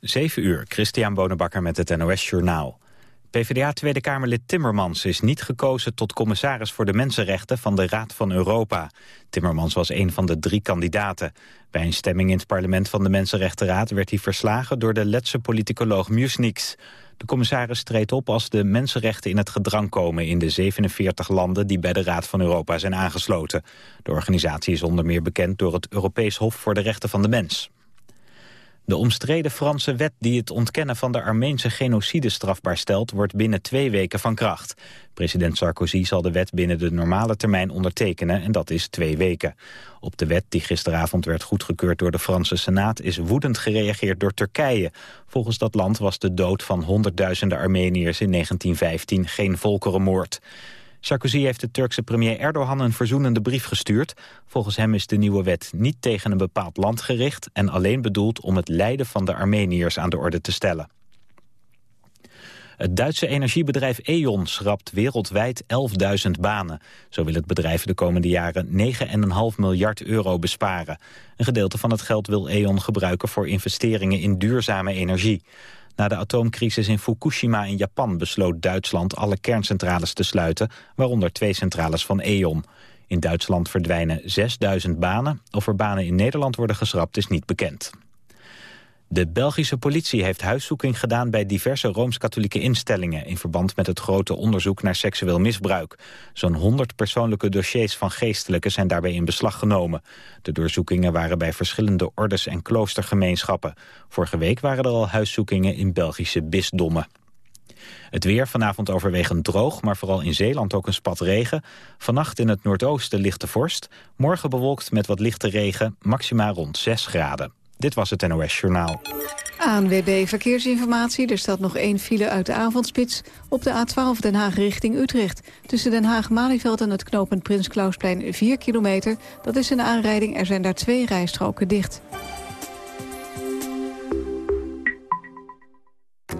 7 uur, Christian Bonenbakker met het NOS Journaal. PvdA Tweede Kamerlid Timmermans is niet gekozen tot commissaris voor de mensenrechten van de Raad van Europa. Timmermans was een van de drie kandidaten. Bij een stemming in het parlement van de Mensenrechtenraad werd hij verslagen door de Letse politicoloog Musniks. De commissaris treedt op als de mensenrechten in het gedrang komen in de 47 landen die bij de Raad van Europa zijn aangesloten. De organisatie is onder meer bekend door het Europees Hof voor de Rechten van de Mens. De omstreden Franse wet die het ontkennen van de Armeense genocide strafbaar stelt, wordt binnen twee weken van kracht. President Sarkozy zal de wet binnen de normale termijn ondertekenen en dat is twee weken. Op de wet die gisteravond werd goedgekeurd door de Franse Senaat is woedend gereageerd door Turkije. Volgens dat land was de dood van honderdduizenden Armeniërs in 1915 geen volkerenmoord. Sarkozy heeft de Turkse premier Erdogan een verzoenende brief gestuurd. Volgens hem is de nieuwe wet niet tegen een bepaald land gericht... en alleen bedoeld om het lijden van de Armeniërs aan de orde te stellen. Het Duitse energiebedrijf E.ON schrapt wereldwijd 11.000 banen. Zo wil het bedrijf de komende jaren 9,5 miljard euro besparen. Een gedeelte van het geld wil E.ON gebruiken voor investeringen in duurzame energie. Na de atoomcrisis in Fukushima in Japan besloot Duitsland alle kerncentrales te sluiten, waaronder twee centrales van E.ON. In Duitsland verdwijnen 6000 banen. Of er banen in Nederland worden geschrapt is niet bekend. De Belgische politie heeft huiszoeking gedaan bij diverse Rooms-Katholieke instellingen... in verband met het grote onderzoek naar seksueel misbruik. Zo'n 100 persoonlijke dossiers van geestelijken zijn daarbij in beslag genomen. De doorzoekingen waren bij verschillende ordes en kloostergemeenschappen. Vorige week waren er al huiszoekingen in Belgische bisdommen. Het weer vanavond overwegend droog, maar vooral in Zeeland ook een spat regen. Vannacht in het noordoosten lichte vorst. Morgen bewolkt met wat lichte regen, maxima rond 6 graden. Dit was het NOS Journaal. ANWB Verkeersinformatie. Er staat nog één file uit de avondspits op de A12 Den Haag richting Utrecht. Tussen Den Haag-Malieveld en het knooppunt Prins Klausplein 4 kilometer. Dat is een aanrijding. Er zijn daar twee rijstroken dicht.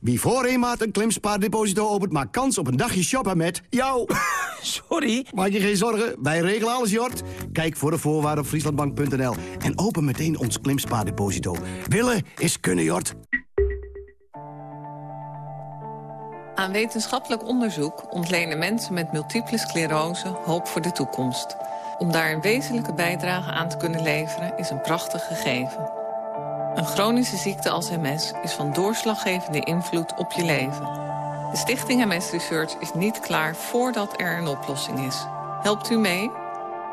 Wie voor een maand een klimspaardeposito opent... maakt kans op een dagje shoppen met jou. Sorry. Maak je geen zorgen, wij regelen alles, Jort. Kijk voor de voorwaarden op frieslandbank.nl. En open meteen ons klimspaardeposito. Willen is kunnen, Jort. Aan wetenschappelijk onderzoek ontlenen mensen met multiple sclerose hoop voor de toekomst. Om daar een wezenlijke bijdrage aan te kunnen leveren is een prachtig gegeven. Een chronische ziekte als MS is van doorslaggevende invloed op je leven. De Stichting MS Research is niet klaar voordat er een oplossing is. Helpt u mee?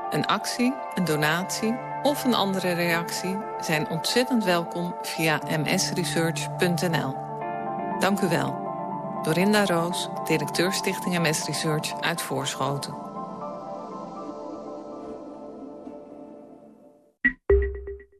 Een actie, een donatie of een andere reactie zijn ontzettend welkom via msresearch.nl. Dank u wel. Dorinda Roos, directeur Stichting MS Research uit Voorschoten.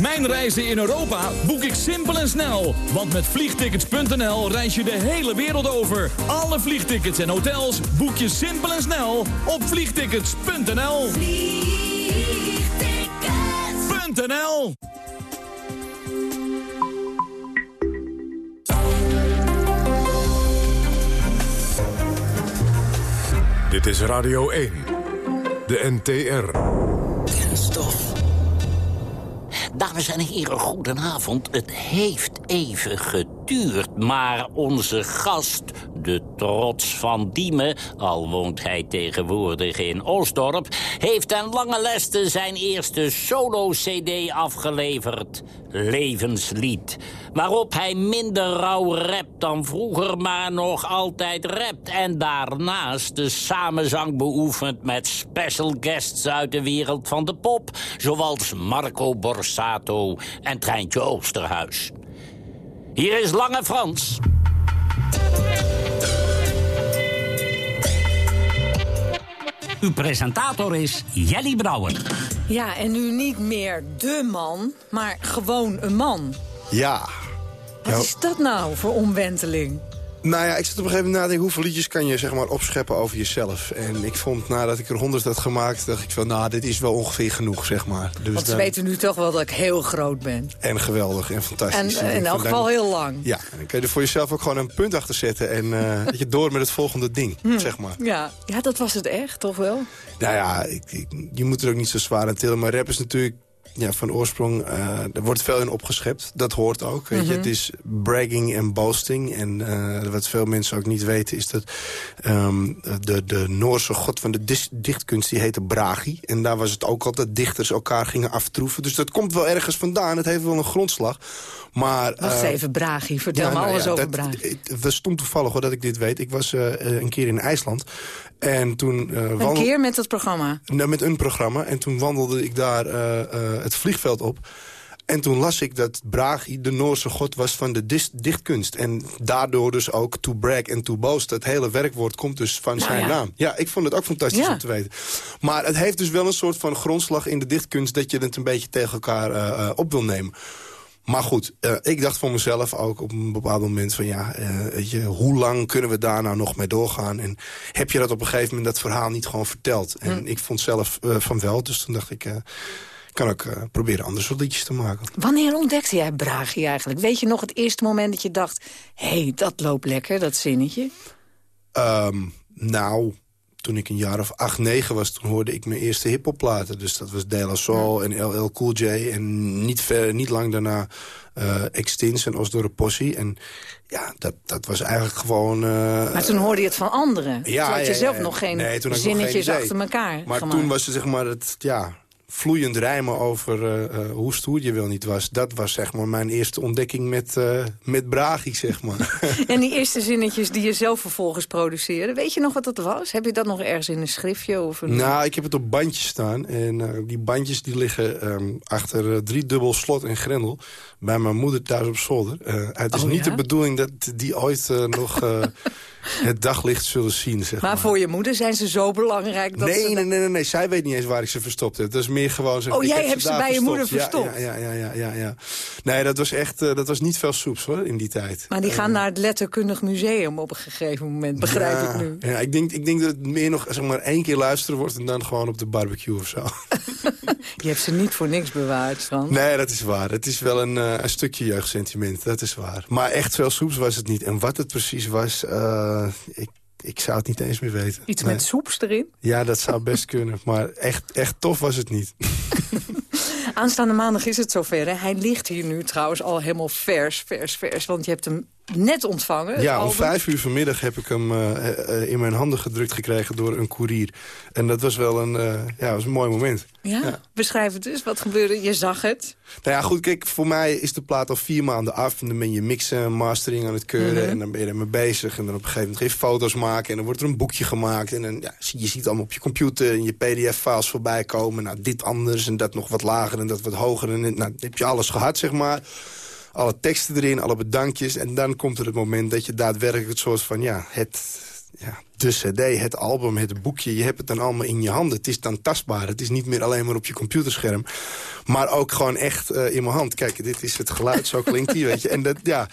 Mijn reizen in Europa boek ik simpel en snel. Want met vliegtickets.nl reis je de hele wereld over. Alle vliegtickets en hotels boek je simpel en snel op vliegtickets.nl. Vliegtickets.nl Dit is Radio 1. De NTR. Kenstof. Dames en heren, goedenavond. Het heeft even geduurd, maar onze gast, de trots van Diemen... al woont hij tegenwoordig in Osdorp... heeft ten lange leste zijn eerste solo-cd afgeleverd. Levenslied. Waarop hij minder rauw rapt dan vroeger, maar nog altijd rapt. En daarnaast de samenzang beoefent met special guests uit de wereld van de pop. Zoals Marco Borsato en Treintje Oosterhuis. Hier is Lange Frans. Uw presentator is Jelly Brouwer. Ja, en nu niet meer de man, maar gewoon een man. Ja. Wat is dat nou voor omwenteling? Nou ja, ik zat op een gegeven moment na te denken... hoeveel liedjes kan je zeg maar, opscheppen over jezelf? En ik vond, nadat ik er honderd had gemaakt... dacht ik van, nou, dit is wel ongeveer genoeg, zeg maar. Dus Want ze dan- weten nu toch wel dat ik heel groot ben. En geweldig en fantastisch. En, in elk geval heel lang. Ja, en dan kun je er voor jezelf ook gewoon een punt achter zetten... en eh, dat je door met het volgende ding, Hm. zeg maar. Ja. ja, dat was het echt, toch wel? Nou ja, ik, ik- je moet er ook niet zo zwaar aan tillen. Maar rap is natuurlijk ja, van oorsprong... eh, er wordt veel in opgeschept. Dat hoort ook. Weet je? Mhm. Het is bragging en boasting. En eh, wat veel mensen ook niet weten... is dat ehm, de, de Noorse god van de dichtkunst... die heette Bragi. En daar was het ook altijd dichters elkaar gingen aftroeven. Dus dat komt wel ergens vandaan. Het heeft wel een grondslag. Maar, Wacht eh, even, Bragi. Vertel ja, me nou alles ja, over dat- Bragi. Het stond toevallig hoor, dat ik dit weet. Ik was eh, eh, een keer in IJsland. En toen... eh, Een keer met het programma. nou, met een programma. En toen wandelde ik daar eh, eh, het vliegveld op. En toen las ik dat Bragi de Noorse god was van de dichtkunst. En daardoor dus ook to brag en to boast. Het hele werkwoord komt dus van Nou zijn ja. naam. Ja, ik vond het ook fantastisch Ja. om te weten. Maar het heeft dus wel een soort van grondslag in de dichtkunst... dat je het een beetje tegen elkaar eh, eh, op wil nemen. Maar goed, eh, ik dacht voor mezelf ook op een bepaald moment van... ja, weet je, hoe lang kunnen we daar nou nog mee doorgaan? En heb je dat op een gegeven moment dat verhaal niet gewoon verteld? En Hm. ik vond zelf van wel, dus toen dacht ik... ik kan ook eh, proberen andere soort liedjes te maken. Wanneer ontdekte jij Bragi eigenlijk? Weet je nog het eerste moment dat je dacht... hé, hey, dat loopt lekker, dat zinnetje? Ehm, nou, toen ik een jaar of acht, negen was... toen hoorde ik mijn eerste hiphopplaten. Dus dat was De La Soul en LL Cool J. En niet, ver, niet lang daarna eh Extins en Osdorp Possie. En ja, dat, dat was eigenlijk gewoon... eh, Maar toen hoorde je het van anderen. Ja, toen had je ja, zelf nog geen Nee, ik nog geen zinnetjes achter elkaar Maar gemaakt. toen was het zeg maar het ja, vloeiend rijmen over eh, eh, hoe stoer je wel niet was. Dat was zeg maar mijn eerste ontdekking met, eh met Bragi, zeg maar. En die eerste zinnetjes die je zelf vervolgens produceerde. Weet je nog wat dat was? Heb je dat nog ergens in een schriftje? Of een... nou, ik heb het op bandjes staan. En die bandjes die liggen ehm, achter drie dubbel slot en grendel. Bij mijn moeder thuis op zolder. Eh, het is Oh, niet ja? de bedoeling dat die ooit eh, nog eh, het daglicht zullen zien, zeg Maar voor je moeder zijn ze zo belangrijk dat nee, ze... nee, nee, nee, nee, zij weet niet eens waar ik ze verstopt heb. Dat is meer gewoon. Oh, jij heb hebt ze bij je moeder Ja, verstopt? Ja, ja, ja, ja, ja, Nee, dat was echt, dat was niet veel soeps hoor, in die tijd. Maar die gaan naar het letterkundig museum op een gegeven moment, begrijp ja, ik nu. Ja, ik denk, ik denk dat het meer nog zeg maar één keer luisteren wordt en dan gewoon op de barbecue of zo. Je hebt ze niet voor niks bewaard, Frans. Nee, dat is waar. Het is wel een, eh, een stukje jeugdsentiment, dat is waar. Maar echt veel soeps was het niet. En wat het precies was, eh, ik, ik zou het niet eens meer weten. Iets Nee. met soeps erin. Ja, dat zou best kunnen. Maar echt, echt tof was het niet. Aanstaande maandag is het zover. Hè? Hij ligt hier nu trouwens al helemaal vers, vers, vers. Want je hebt hem net ontvangen. Ja, om vijf uur vanmiddag heb ik hem eh, eh, in mijn handen gedrukt gekregen door een koerier. En dat was wel een, eh, ja, was een mooi moment. Ja? beschrijf het eens. Wat gebeurde? Je zag het. Nou ja, goed, kijk, voor mij is de plaat al vier maanden af. En dan ben je mixen en mastering aan het keuren. Mhm. En dan ben je ermee bezig. En dan op een gegeven moment je foto's maken. En dan wordt er een boekje gemaakt. En dan, ja, je ziet allemaal op je computer en je pdf-files voorbij komen. Nou, dit anders en dat nog wat lager en dat wat hoger. En nou, dan heb je alles gehad, zeg maar. Alle teksten erin, alle bedankjes. En dan komt er het moment dat je daadwerkelijk het soort van... ja, het, ja, de cd, het album, het boekje, je hebt het dan allemaal in je handen. Het is dan tastbaar. Het is niet meer alleen maar op je computerscherm. Maar ook gewoon echt eh, in mijn hand. Kijk, dit is het geluid, zo klinkt die, weet je. En dat, ja,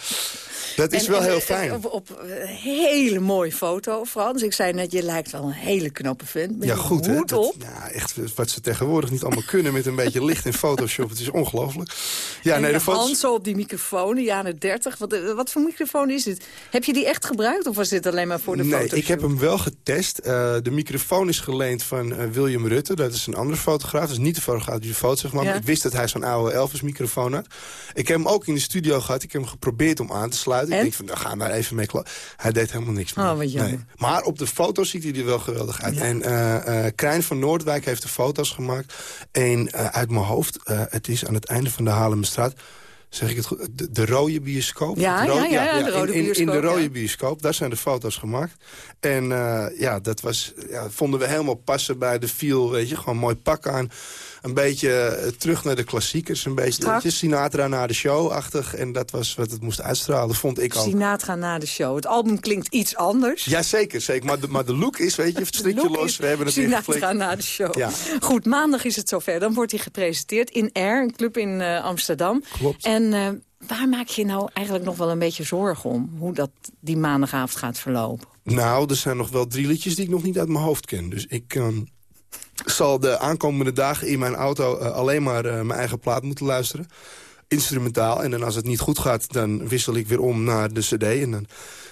dat is En- wel en- heel fijn. Op, op een hele mooie foto, Frans. Ik zei net, je lijkt wel een hele knappe vent. Met Ja, goed, hè? hoed Dat- op. ja, echt wat ze tegenwoordig niet allemaal kunnen met een beetje licht in Photoshop. Het is ongelooflijk. Ja, en nee, de foto's... hand zo op die microfoon, de jaren 30. Wat, wat voor microfoon is dit? Heb je die echt gebruikt of was dit alleen maar voor de nee, ik heb hem wel getest. Eh, de microfoon is geleend van eh, William Rutte. Dat is een andere fotograaf. Dat is niet de fotograaf die de gemaakt. Ja. Maar ik wist dat hij zo'n oude Elvis-microfoon had. Ik heb hem ook in de studio gehad. Ik heb hem geprobeerd om aan te sluiten. En? Ik denk van, nou, ga daar even mee. Hij deed helemaal niks meer. Oh. Nee. Maar op de foto's ziet hij er wel geweldig uit. En eh, Krijn van Noordwijk heeft de foto's gemaakt. En eh, uit mijn hoofd, het is aan het einde van de Haarlemmerstraat... Zeg ik het goed? De, de rode bioscoop? Ja, rode- ja, ja, de rode in, in, in de bioscoop, rode ja. bioscoop, daar zijn de foto's gemaakt. En ja, dat was, ja, vonden we helemaal passen bij de feel, weet je. Gewoon mooi pak aan, een beetje eh, terug naar de klassiekers. Een beetje Strak. Sinatra na de show-achtig. En dat was wat het moest uitstralen, vond ik ook. Sinatra na de show. Het album klinkt iets anders. Ja, zeker. zeker. Maar, de, maar de look is, weet je, het strikje los. We hebben het Sinatra na de show. Ja. Goed, maandag is het zover. Dan wordt hij gepresenteerd in Air, een club in eh, Amsterdam. Klopt. En eh, waar maak je nou eigenlijk nog wel een beetje zorgen om? Hoe dat die maandagavond gaat verlopen? Nou, er zijn nog wel drie liedjes die ik nog niet uit mijn hoofd ken. Dus ik ehm, zal de aankomende dagen in mijn auto eh, alleen maar eh, mijn eigen plaat moeten luisteren. Instrumentaal. En dan als het niet goed gaat, dan wissel ik weer om naar de cd. En dan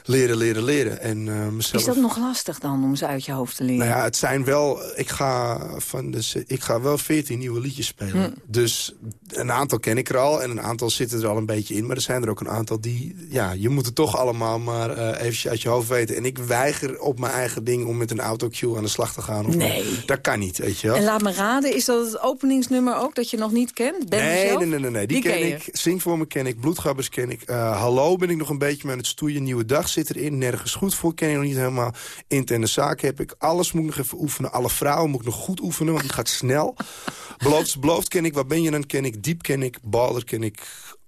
leren, leren, leren. En eh, mezelf... Is dat nog lastig dan om ze uit je hoofd te leren? Nou ja, het zijn wel... Ik ga, van de, c- ik ga wel 14 nieuwe liedjes spelen. Hm. Dus een aantal ken ik er al. En een aantal zitten er al een beetje in. Maar er zijn er ook een aantal die... Ja, je moet het toch allemaal maar eh eventjes uit je hoofd weten. En ik weiger op mijn eigen ding om met een autocue aan de slag te gaan. Of Nee. Dat kan niet, weet je wel. En laat me raden, is dat het openingsnummer ook dat je nog niet kent? Ben Nee, nee, nee, nee, nee. Die, ken, ik. Zing voor me ken ik. Bloedgabbers ken ik. Eh, Hallo ben ik nog een beetje mee aan het stoeien. Nieuwe dag zit erin. Nergens goed voor ken ik nog niet helemaal. Interne zaken heb ik. Alles moet ik nog even oefenen. Alle vrouwen moet ik nog goed oefenen, want die gaat snel. Beloofd beloofd ken ik. Waar ben je dan ken ik. Diep ken ik. Baller ken ik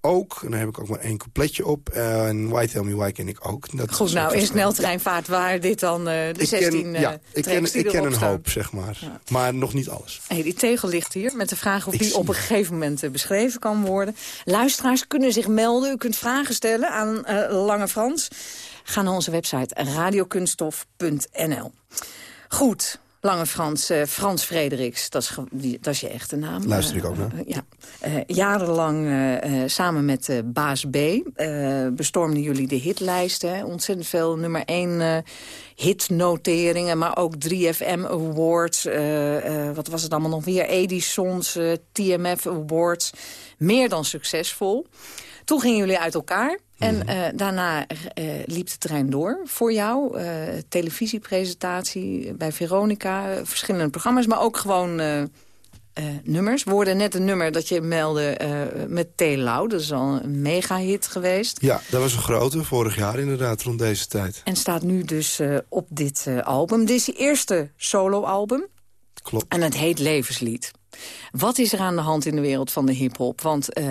ook. En dan heb ik ook maar één coupletje op. Eh, en Why Tell Me Why ken ik ook. Dat Goed, nou, in sneltreinvaart waar dit dan eh, de Ik 16 ken, eh, ja, ik tracks ken, ik ken een staan. hoop, zeg maar. Maar nog niet alles. Hey, die tegel ligt hier met de vraag of Ik die op een gegeven moment eh, beschreven kan worden. Luisteraars kunnen zich melden. U kunt vragen stellen aan eh, Lange Frans. Ga naar onze website radiokunststof.nl. Goed, Lange Frans, eh, Frans Frederiks, dat is, die- dat is je echte naam. Luister ik Eh, ook naar. eh, ja. Jarenlang samen met Baas B bestormden jullie de hitlijsten. hè. Ontzettend veel nummer 1 eh, hitnoteringen, maar ook 3FM Awards. wat was het allemaal nog weer? Edisons, TMF Awards. Meer dan succesvol. Toen gingen jullie uit elkaar. En eh, daarna eh, liep de trein door voor jou. Eh, televisiepresentatie bij Veronica. verschillende programma's, maar ook gewoon nummers. We hoorden net een nummer dat je meldde met T. Lau. Dat is al een mega-hit geweest. Ja, dat was een grote. Vorig jaar inderdaad, rond deze tijd. En staat nu dus op dit album. Dit is je eerste solo-album. Klopt. En het heet Levenslied. Wat is er aan de hand in de wereld van de hiphop? Want eh,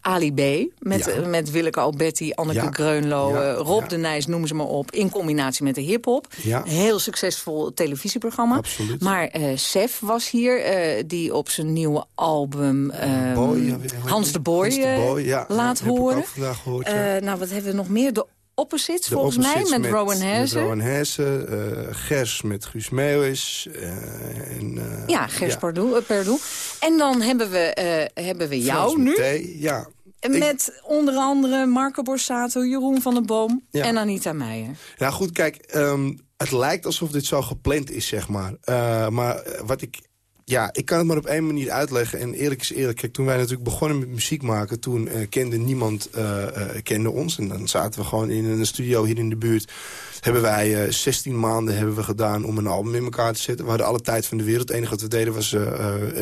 Ali B, met, Ja. met Willeke Alberti, Anneke Ja. Greunlo, Ja, Rob de Nijs, noem ze maar op... in combinatie met de hiphop. Heel succesvol televisieprogramma. Absoluut. Maar Sef was hier, die op zijn nieuwe album... ehm, Boy, Hans heet de? Boy, Hans de Boy, ja, laat ja, heb ik horen. ook vandaag gehoord, ja. Nou, wat hebben we nog meer? De Opposites, De volgens Opposites mij, met, Rowan Herzen. Met Rowan eh, Gers met Guus Meeuwis. eh, en, eh, Ja, Gers ja. Pardoel. En dan hebben we, hebben we jou Frans nu. Mathé, ja. Ik- Met onder andere Marco Borsato, Jeroen van der Boom Ja. en Anita Meijer. Nou goed, kijk, ehm, het lijkt alsof dit zo gepland is, zeg maar. Maar wat ik... Ja, ik kan het maar op één manier uitleggen. En eerlijk is eerlijk, kijk, toen wij natuurlijk begonnen met muziek maken... toen eh, kende niemand eh, eh, kende ons. En dan zaten we gewoon in een studio hier in de buurt. Hebben wij eh 16 maanden hebben we gedaan om een album in elkaar te zetten. We hadden alle tijd van de wereld. Het enige wat we deden was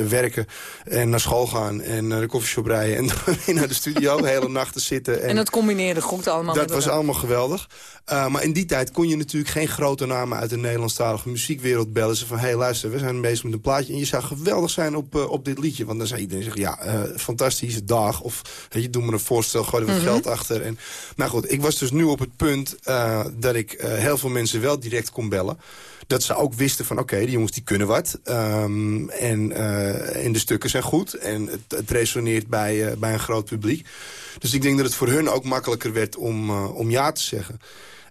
werken en naar school gaan... en naar de koffieshop rijden en dan weer naar de studio. de hele nachten zitten. En, dat combineerde goed allemaal Dat was allemaal geweldig. Maar in die tijd kon je natuurlijk geen grote namen uit de Nederlandstalige muziekwereld bellen. Ze van, hé hey, luister, we zijn bezig met een plaatje. En je zou geweldig zijn op, uh, op dit liedje. Want dan zou iedereen zeggen, ja, uh, fantastische dag. Of, weet je, doe me een voorstel, gooi er wat Mhm. mm -hmm. geld achter. En, nou goed, ik was dus nu op het punt uh, dat ik heel veel mensen wel direct kon bellen. Dat ze ook wisten van, oké, okay, die jongens die kunnen wat. Um, en, en de stukken zijn goed. En het, het resoneert bij, bij een groot publiek. Dus ik denk dat het voor hun ook makkelijker werd om, om ja te zeggen.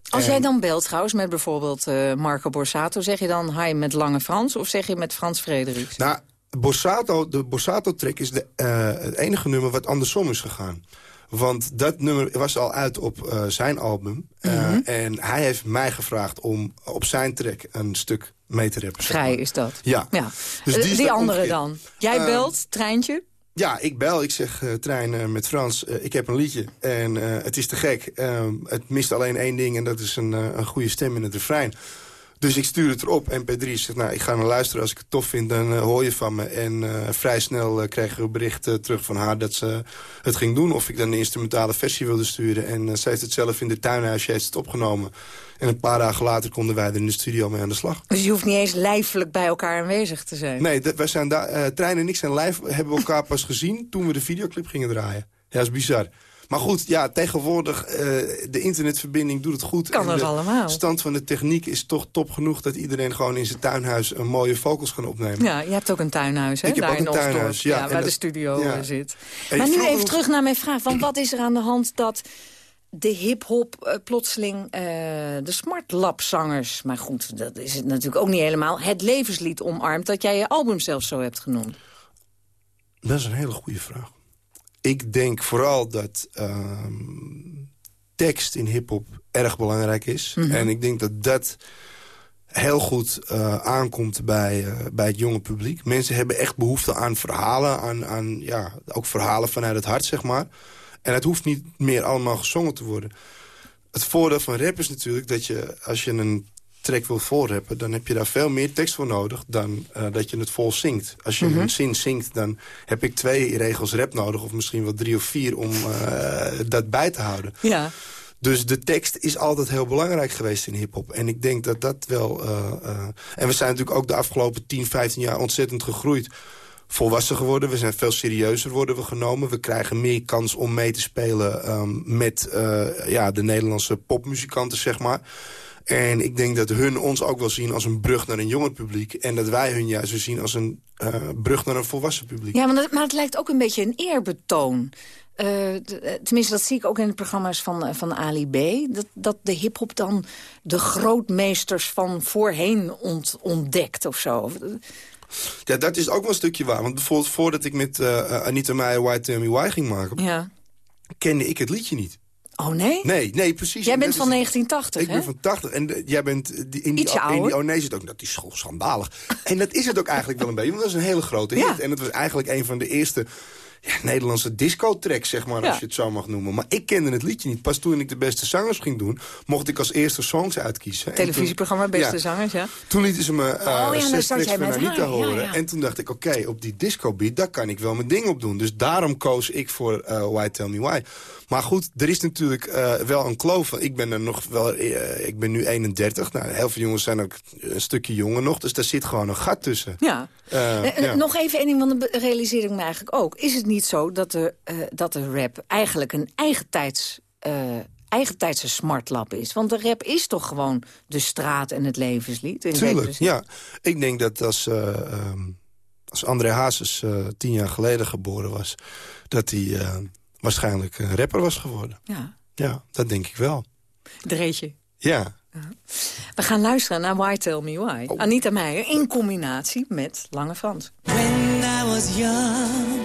Als jij dan belt trouwens met bijvoorbeeld uh, Marco Borsato... zeg je dan hi met Lange Frans of zeg je met Frans Frederiks? Nou, Borsato, de Borsato-track is de, uh, het enige nummer wat andersom is gegaan. Want dat nummer was al uit op uh, zijn album. Mm -hmm. En hij heeft mij gevraagd om op zijn track een stuk mee te rappen. Vrij zeg maar. is dat. Ja. ja. Dus die, die andere omgekeerd. dan? Jij belt, treintje? Ja, ik bel. Ik zeg, uh, trein uh, met Frans, uh, ik heb een liedje. En het is te gek. Ehm, het mist alleen één ding en dat is een, een goede stem in het refrein. Dus ik stuur het erop, mp3. Ik zeg, nou, ik ga naar luisteren. Als ik het tof vind, dan uh, hoor je van me. En uh, vrij snel uh, kreeg ik een bericht terug van haar dat ze het ging doen. Of ik dan de instrumentale versie wilde sturen. En zij heeft het zelf in de tuinhuisje heeft het opgenomen. En een paar dagen later konden wij er in de studio mee aan de slag. Dus je hoeft niet eens lijfelijk bij elkaar aanwezig te zijn? Nee, wij zijn daar, Trein en ik zijn lijf, hebben elkaar pas gezien toen we de videoclip gingen draaien. Ja, dat is bizar. Maar goed, ja, tegenwoordig, uh, de internetverbinding doet het goed. Kan en de allemaal. stand van de techniek is toch top genoeg... dat iedereen gewoon in zijn tuinhuis een mooie vocals kan opnemen. Ja, je hebt ook een tuinhuis, hè? Ik heb daar ook een tuinhuis, ja. ja waar de studio ja. zit. Maar nu even terug naar mijn vraag. Want wat is er aan de hand dat de hip-hop uh, plotseling uh, de smartlapzangers... maar goed, dat is het natuurlijk ook niet helemaal... het levenslied omarmt dat jij je album zelfs zo hebt genoemd? Dat is een hele goede vraag ik denk vooral dat uh, tekst in hiphop erg belangrijk is. Mm -hmm. En ik denk dat dat heel goed uh, aankomt bij, uh, bij het jonge publiek. Mensen hebben echt behoefte aan verhalen. Aan, aan, ja, ook verhalen vanuit het hart, zeg maar. En het hoeft niet meer allemaal gezongen te worden. Het voordeel van rap is natuurlijk dat je, als je een track wil volrappen... dan heb je daar veel meer tekst voor nodig dan uh, dat je het vol zingt. Als je mm -hmm. een zin zingt, dan heb ik twee regels rap nodig... of misschien wel drie of vier om uh, dat bij te houden. Ja. Dus de tekst is altijd heel belangrijk geweest in hiphop. En ik denk dat dat wel... Uh, en we zijn natuurlijk ook de afgelopen 10, 15 jaar ontzettend gegroeid volwassen geworden. We zijn veel serieuzer worden we genomen. We krijgen meer kans om mee te spelen um, met uh, ja, de Nederlandse popmuzikanten, zeg maar. En ik denk dat hun ons ook wel zien als een brug naar een jonger publiek. En dat wij hun juist zien als een uh, brug naar een volwassen publiek. Ja, maar, dat, maar het lijkt ook een beetje een eerbetoon. Uh, tenminste, dat zie ik ook in de programma's van, van Ali B. Dat, dat de hiphop dan de grootmeesters van voorheen ont, ontdekt of zo. Ja, dat is ook wel een stukje waar. Want bijvoorbeeld voordat ik met uh, Anita Meijer Why Tell Me Why ging maken... Ja. kende ik het liedje niet. Oh, nee? Nee, nee, precies. Jij bent van 1980, Ik hè? ben van 80. En de, jij bent in die, in die oh nee, zit ook, dat is gewoon schandalig. en dat is het ook eigenlijk wel een beetje, want dat is een hele grote hit. Ja. En het was eigenlijk een van de eerste ja, Nederlandse disco-tracks, zeg maar, Ja. als je het zo mag noemen. Maar ik kende het liedje niet. Pas toen ik de beste zangers ging doen, mocht ik als eerste songs uitkiezen. En Televisieprogramma toen- Beste ja, Zangers, ja. Toen lieten ze me uh, Oh, ja, dan zes zat tracks jij van met Anita horen. ja. En toen dacht ik, oké, op die disco-beat, daar kan ik wel mijn ding op doen. Dus daarom koos ik voor uh, Why Tell Me Why. Maar goed, er is natuurlijk uh, wel een kloof. Ik ben er nog wel, uh, ik ben nu 31. Nou, heel veel jongens zijn ook een stukje jonger nog. Dus daar zit gewoon een gat tussen. Ja. Uh, Eh, ja. Nog even één ding, want dat realiseer ik me eigenlijk ook. Is het niet zo dat de, eh, dat de rap eigenlijk een eigen tijds... eh, eigentijdse smartlap is. Want de rap is toch gewoon de straat en het levenslied? In zekere Tuurlijk, ja. Ik denk dat als, uh, um, als André Hazes uh, tien jaar geleden geboren was... dat hij uh, waarschijnlijk een rapper was geworden. Ja, Ja, dat denk ik wel. dreetje. Ja. We gaan luisteren naar Why Tell Me Why. Oh. Anita Meijer in combinatie met Lange Frans. When I was young,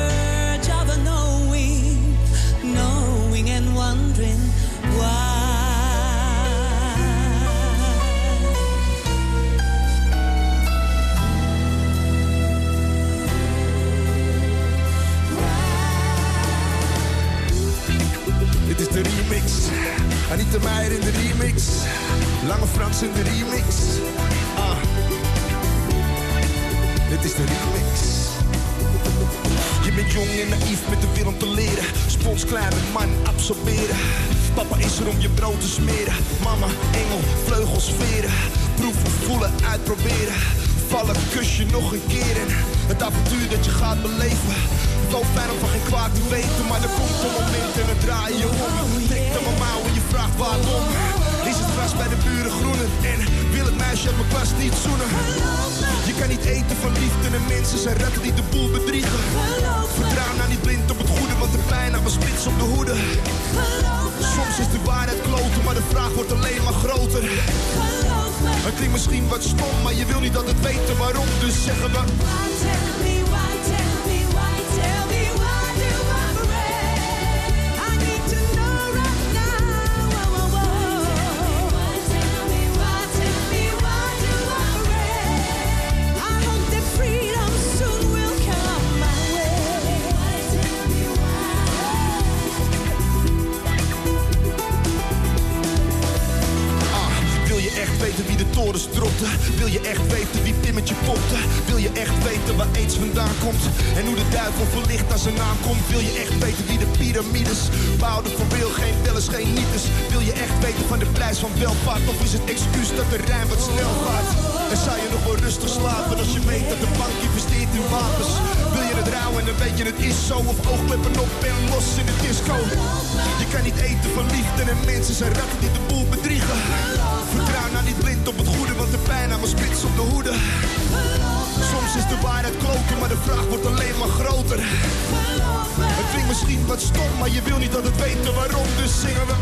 Anita Meijer in de remix. Lange Frans in de remix. Ah. Dit is de remix. Je bent jong en naïef met de wil om te leren. Spons klein met man absorberen. Papa is er om je brood te smeren. Mama, engel, vleugels, veren. Proeven, voelen, uitproberen. Vallen, kus je nog een keer in. Het avontuur dat je gaat beleven. Wel fijn om van geen kwaad te weten. Maar er komt een moment en dan draai je om. Aan mijn vraagt waarom. Is het gras bij de buren groener? En wil het meisje uit mijn klas niet zoenen? Je kan niet eten van liefde en mensen zijn ratten die de boel bedriegen. Vertrouw nou niet blind op het goede, want de pijn aan mijn spits op de hoede. Soms is de waarheid kloten, maar de vraag wordt alleen maar groter. Een klinkt misschien wat stom, maar je wil niet dat het weten waarom. Dus zeggen we... torens dropte? Wil je echt weten wie Pimmetje popte? Wil je echt weten waar aids vandaan komt? En hoe de duivel verlicht naar zijn naam komt? Wil je echt weten wie de piramides bouwden voor real? Geen tellers, geen nietes. Wil je echt weten van de prijs van welvaart? Of is het excuus dat de rijn wat snel gaat? En zou je nog wel rustig slapen als je weet dat de bank investeert in wapens? Wil je het rauw en dan weet je het is zo? Of oogkleppen op en los in de disco? Je kan niet eten van liefde en mensen zijn ratten die de boel bedriegen. Vertrouw nou niet blind op het goede, want de pijn aan mijn spits op de hoede. Soms is de waarheid kloten, maar de vraag wordt alleen maar groter. Het klinkt misschien wat stom, maar je wil niet dat het weten waarom, dus zingen we.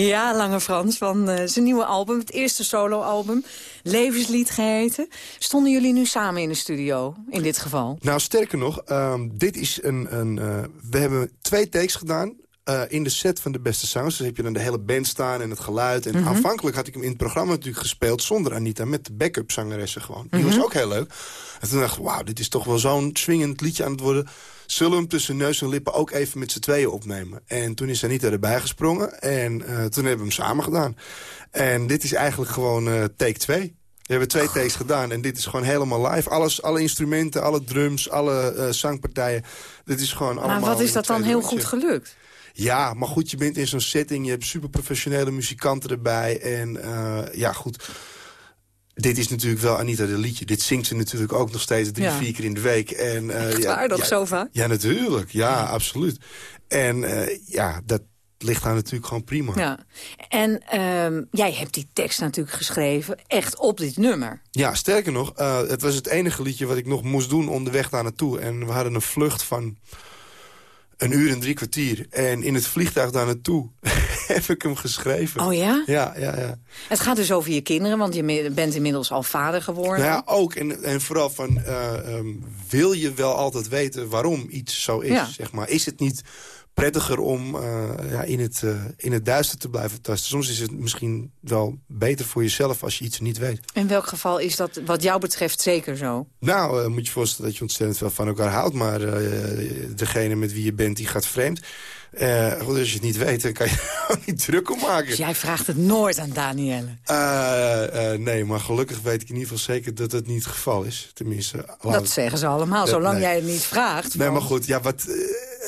Ja, Lange Frans van eh, zijn nieuwe album, het eerste soloalbum. Levenslied geheten. Stonden jullie nu samen in de studio, in dit geval? Nou, sterker nog, ehm, dit is een... een eh, we hebben twee takes gedaan eh, in de set van de beste sounds. Dus heb je dan de hele band staan en het geluid. En Mhm. aanvankelijk had ik hem in het programma natuurlijk gespeeld... zonder Anita, met de backup zangeressen gewoon. Die Mhm. was ook heel leuk. En toen dacht ik, wauw, dit is toch wel zo'n swingend liedje aan het worden. Zullen we hem tussen neus en lippen ook even met z'n tweeën opnemen? En toen is Anita erbij gesprongen. En eh, toen hebben we hem samen gedaan. En dit is eigenlijk gewoon eh, take 2. We hebben twee takes gedaan en dit is gewoon helemaal live. Alles, alle instrumenten, alle drums, alle eh, zangpartijen. Dit is gewoon allemaal... Maar wat is dat dan heel goed gelukt? Ja, maar goed, je bent in zo'n setting. Je hebt super professionele muzikanten erbij. En ja, goed. Dit is natuurlijk wel Anita de liedje. Dit zingt ze natuurlijk ook nog steeds drie, Ja. vier keer in de week. En, eh, Echt ja, zo vaak? Ja, natuurlijk. Ja, absoluut. En eh, ja, dat ligt haar natuurlijk gewoon prima. Ja. En ehm, jij hebt die tekst natuurlijk geschreven, echt op dit nummer. Ja, sterker nog, eh, het was het enige liedje wat ik nog moest doen onderweg daar naartoe. En we hadden een vlucht van een uur en drie kwartier. En in het vliegtuig daar naartoe heb ik hem geschreven. Oh ja? Ja, ja, ja. Het gaat dus over je kinderen, want je bent inmiddels al vader geworden. Nou ja, ook. En, en vooral van, eh, ehm, wil je wel altijd weten waarom iets zo is? Ja. Zeg maar. Is het niet prettiger om eh, ja, in, het, eh, in het duister te blijven tasten? Soms is het misschien wel beter voor jezelf als je iets niet weet. In welk geval is dat wat jou betreft zeker zo? Nou, eh, moet je voorstellen dat je ontzettend veel van elkaar houdt... maar degene met wie je bent, die gaat vreemd. Eh, goed, als je het niet weet, dan kan je er niet druk om maken. Dus jij vraagt het nooit aan Danielle. Eh, eh, nee, maar gelukkig weet ik in ieder geval zeker dat dat niet het geval is. Tenminste, Dat het- zeggen ze allemaal, Dat- zolang nee. jij het niet vraagt. Nee, maar goed, ja, wat,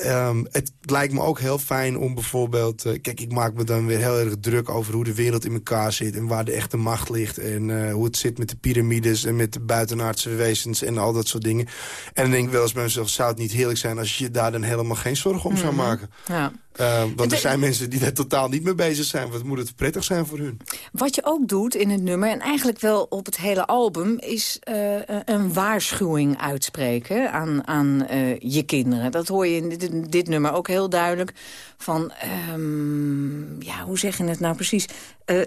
eh, ehm, het lijkt me ook heel fijn om bijvoorbeeld... kijk, ik maak me dan weer heel erg druk over hoe de wereld in elkaar zit... en waar de echte macht ligt en hoe het zit met de piramides... en met de buitenaardse wezens en al dat soort dingen. En dan denk ik wel eens bij mezelf, zou het niet heerlijk zijn... als je je daar dan helemaal geen zorgen om zou Mhm. maken. Ja. Eh, want De- er zijn mensen die daar totaal niet mee bezig zijn. Wat moet het prettig zijn voor hun? Wat je ook doet in het nummer, en eigenlijk wel op het hele album... is eh, een waarschuwing uitspreken aan, aan eh, je kinderen. Dat hoor je in dit, dit nummer ook heel duidelijk. Van, ehm, ja, hoe zeg je het nou precies? Eh,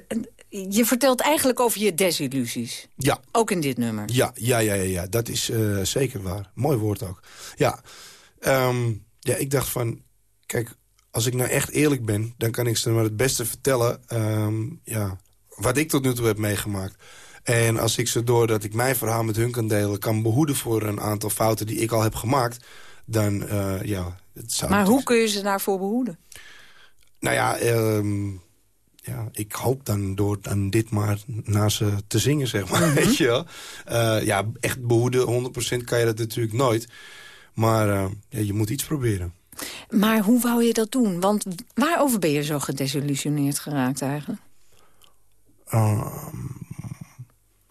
je vertelt eigenlijk over je desillusies. Ja. Ook in dit nummer. Ja, ja, ja, ja, ja. dat is eh, zeker waar. Mooi woord ook. Ja. Ehm, ja, ik dacht van... Kijk, als ik nou echt eerlijk ben... dan kan ik ze maar het beste vertellen... ehm, ja, wat ik tot nu toe heb meegemaakt. En als ik ze doordat ik mijn verhaal met hun kan delen... kan behoeden voor een aantal fouten die ik al heb gemaakt... dan, eh, ja... Het zou Maar hoe kun je ze daarvoor behoeden? nou ja, ehm, ja, ik hoop dan door dan dit maar naar ze te zingen, zeg maar. Mhm. Weet je wel? Eh, ja, echt behoeden, 100% kan je dat natuurlijk nooit. Maar uh, ja, je moet iets proberen. Maar hoe wou je dat doen? Want waarover ben je zo gedesillusioneerd geraakt eigenlijk? Uh,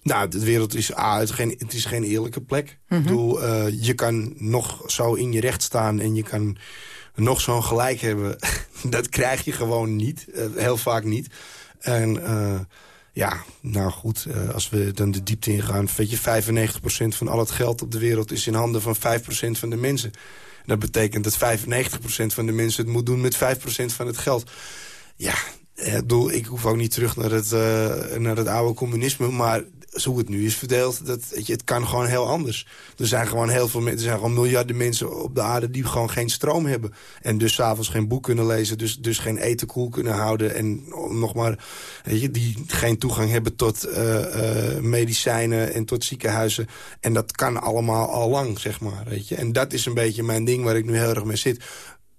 nou, de wereld is, ah, het, is geen, het is geen eerlijke plek. Mm Ik bedoel, uh, je kan nog zo in je recht staan en je kan nog zo'n gelijk hebben. dat krijg je gewoon niet. Uh, heel vaak niet. En uh, ja, nou goed, als we dan de diepte ingaan... weet je, 95% van al het geld op de wereld is in handen van 5% van de mensen. Dat betekent dat 95% van de mensen het moet doen met 5% van het geld. Ja, ik, bedoel, ik hoef ook niet terug naar het, uh, naar het oude communisme... maar hoe het nu is verdeeld, dat, weet je, het kan gewoon heel anders. Er zijn gewoon heel veel mensen, er zijn gewoon miljarden mensen op de aarde die gewoon geen stroom hebben. En dus s'avonds geen boek kunnen lezen, dus, dus geen eten koel kunnen houden. En nog maar, weet je, die geen toegang hebben tot uh, uh, medicijnen en tot ziekenhuizen. En dat kan allemaal al lang, zeg maar, weet je. En dat is een beetje mijn ding waar ik nu heel erg mee zit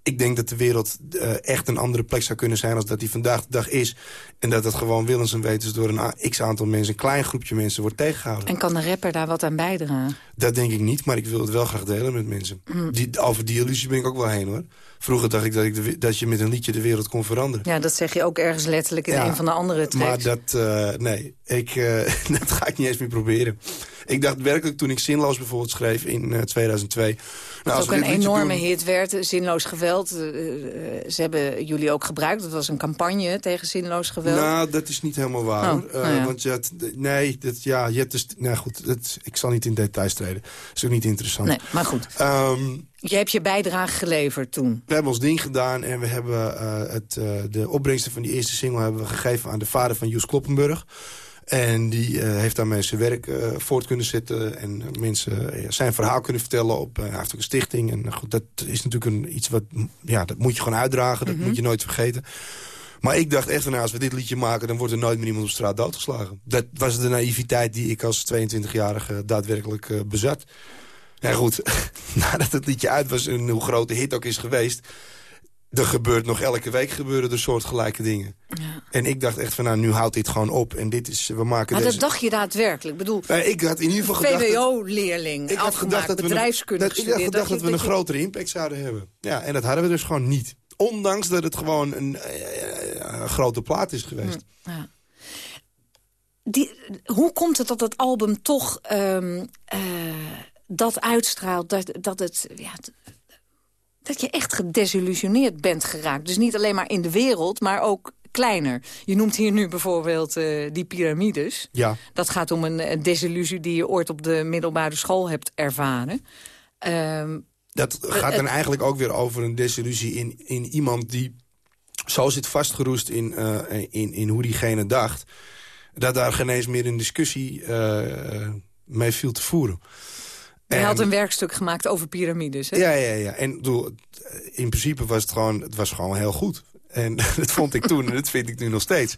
ik denk dat de wereld uh, echt een andere plek zou kunnen zijn... als dat die vandaag de dag is. En dat het gewoon willens en wetens door een x-aantal mensen... een klein groepje mensen wordt tegengehouden. En kan de rapper daar wat aan bijdragen? Dat denk ik niet, maar ik wil het wel graag delen met mensen. Mm. Die, over die illusie ben ik ook wel heen, hoor. Vroeger dacht ik dat, ik de, dat je met een liedje de wereld kon veranderen. Ja, dat zeg je ook ergens letterlijk in Ja, een van de andere tracks. Maar dat, uh, nee, ik, uh, dat ga ik niet eens meer proberen. Ik dacht werkelijk toen ik Zinloos bijvoorbeeld schreef in uh, 2002... Wat Nou, ook een enorme hit werd, zinloos geweld. Ze hebben jullie ook gebruikt. Dat was een campagne tegen zinloos geweld. Nou, dat is niet helemaal waar. Oh, nou ja. Want je had, nee, dat, ja, je hebt dus, nou goed, dat, ik zal niet in details treden. Dat is ook niet interessant. Nee, maar goed. Um, je hebt je bijdrage geleverd toen. We hebben ons ding gedaan en we hebben uh, het, de opbrengsten van die eerste single hebben we gegeven aan de vader van Joes Kloppenburg. En die uh, heeft daarmee zijn werk voort kunnen zetten. En mensen zijn verhaal kunnen vertellen. Op, hij heeft ook een stichting. En goed, dat is natuurlijk een, iets wat... Ja, dat moet je gewoon uitdragen. Dat Mhm. mm -hmm. moet je nooit vergeten. Maar ik dacht echt, nou, als we dit liedje maken... dan wordt er nooit meer iemand op straat doodgeslagen. Dat was de naïviteit die ik als 22-jarige daadwerkelijk bezat. Ja goed, nadat het liedje uit was en hoe groot de hit ook is geweest... er gebeurt nog elke week gebeuren er soortgelijke dingen. Ja. En ik dacht echt van, nou, nu houdt dit gewoon op. En dit is, we maken Maar deze... dat dacht je daadwerkelijk? Ik bedoel, nee, ik had in ieder geval gedacht... dat- VWO-leerling, Ik had gedacht dat we, bedrijfskunde dat, ik had gestudeerd, gedacht dat, we een je- grotere impact zouden hebben. Ja, en dat hadden we dus gewoon niet. Ondanks dat het gewoon een, eh, een grote plaat is geweest. Ja. Die, hoe komt het dat het album toch ehm, eh, dat uitstraalt? Dat, dat, het, ja, dat je echt gedesillusioneerd bent geraakt. Dus niet alleen maar in de wereld, maar ook kleiner. Je noemt hier nu bijvoorbeeld eh, die piramides. Ja. Dat gaat om een, een desillusie die je ooit op de middelbare school hebt ervaren. Ehm, Dat gaat dan eigenlijk ook weer over een desillusie in, in iemand die zo zit vastgeroest in, uh, in, in hoe diegene dacht... dat daar geen eens meer een discussie uh, mee viel te voeren. Je had een werkstuk gemaakt over piramides, hè? Ja, ja, ja. En in principe was het gewoon, het was gewoon heel goed. En dat vond ik toen en dat vind ik nu nog steeds.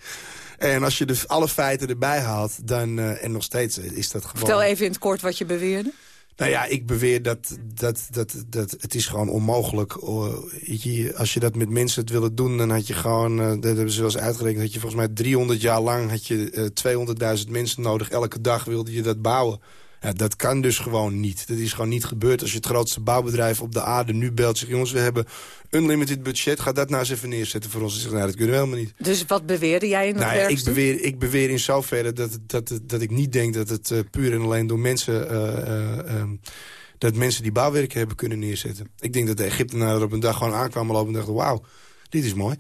En als je dus alle feiten erbij haalt, dan, uh, en nog steeds is dat gewoon... Vertel even in het kort wat je beweerde. Nou ja, ik beweer dat, dat, dat, dat het is gewoon onmogelijk. Uh, als je dat met mensen het willen doen, dan had je gewoon... Uh, dat hebben ze wel eens uitgerekend, dat je volgens mij 300 jaar lang... had je uh, 200.000 mensen nodig, elke dag wilde je dat bouwen. Ja, dat kan dus gewoon niet. Dat is gewoon niet gebeurd. Als je het grootste bouwbedrijf op de aarde nu belt... zegt, jongens, we hebben unlimited budget. Ga dat nou eens even neerzetten voor ons. Ik zeg, nou, dat kunnen we helemaal niet. Dus wat beweerde jij in nou, ik, beweer, ik beweer in zoverre dat, dat, dat, dat ik niet denk... dat het uh, puur en alleen door mensen... Uh, uh, dat mensen die bouwwerken hebben kunnen neerzetten. Ik denk dat de Egyptenaren op een dag gewoon aankwamen lopen en dachten... wauw, dit is mooi.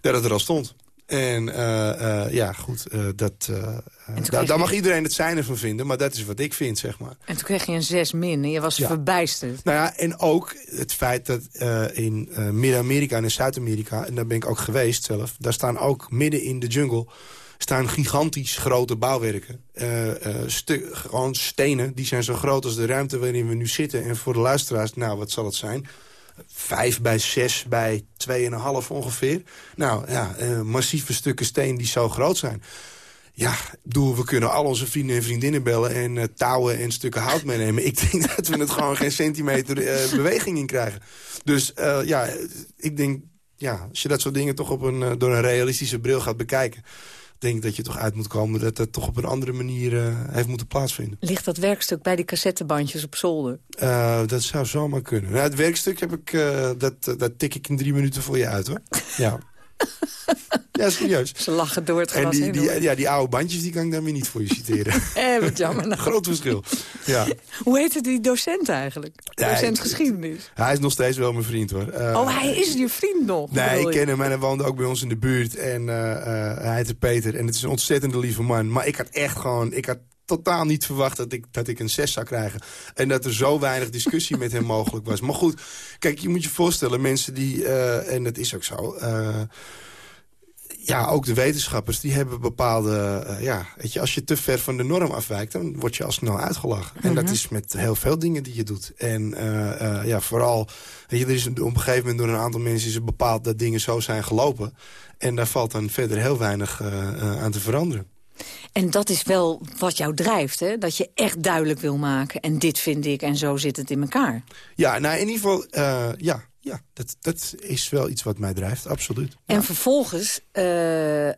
Dat het er al stond. En uh, uh, ja, goed, uh, dat, daar, daar mag je... iedereen het zijne van vinden, maar dat is wat ik vind, zeg maar. En toen kreeg je een zes min en je was ja. verbijsterd. Nou ja, en ook het feit dat in Midden-Amerika en in Zuid-Amerika... en daar ben ik ook geweest zelf, daar staan ook midden in de jungle... staan gigantisch grote bouwwerken. gewoon stenen, die zijn zo groot als de ruimte waarin we nu zitten. En voor de luisteraars, nou, wat zal het zijn vijf bij zes bij tweeënhalf ongeveer. Nou ja, uh, massieve stukken steen die zo groot zijn. Ja, doe, we kunnen al onze vrienden en vriendinnen bellen... en uh, touwen en stukken hout meenemen. Ik denk dat we het gewoon geen centimeter uh, beweging in krijgen. Dus ja, ik denk, ja, als je dat soort dingen toch op een, door een realistische bril gaat bekijken... denk dat je toch uit moet komen... dat dat toch op een andere manier uh, heeft moeten plaatsvinden. Ligt dat werkstuk bij die cassettebandjes op zolder? Uh, dat zou zomaar kunnen. Nou, het werkstuk heb ik, uh, dat, dat tik ik in drie minuten voor je uit, hoor. ja. Ja, serieus. Ze lachen door het gras en die, die, ja, die oude bandjes die kan ik dan weer niet voor je citeren. eh, wat jammer. Nou. Groot verschil. Ja. Hoe heette die docent eigenlijk? Docent ja, geschiedenis. Hij is nog steeds wel mijn vriend, hoor. Uh, oh, hij is je vriend nog? Nee, ik ken hem en hij woonde ook bij ons in de buurt. En uh, hij heette Peter. En het is een ontzettende lieve man. Maar ik had echt gewoon... Ik had totaal niet verwacht dat ik, dat ik een 6 zou krijgen. En dat er zo weinig discussie met hem mogelijk was. Maar goed, kijk, je moet je voorstellen, mensen die... en dat is ook zo ja, ook de wetenschappers, die hebben bepaalde... Uh, ja, weet je, als je te ver van de norm afwijkt, dan word je al snel uitgelachen. En dat mhm. is met heel veel dingen die je doet. En uh, ja, vooral, weet je, er is op een gegeven moment door een aantal mensen... is bepaald dat dingen zo zijn gelopen. En daar valt dan verder heel weinig aan te veranderen. En dat is wel wat jou drijft, hè? Dat je echt duidelijk wil maken. En dit vind ik, en zo zit het in elkaar. Ja, nou in ieder geval, ja, ja, dat, dat is wel iets wat mij drijft, absoluut. En vervolgens uh,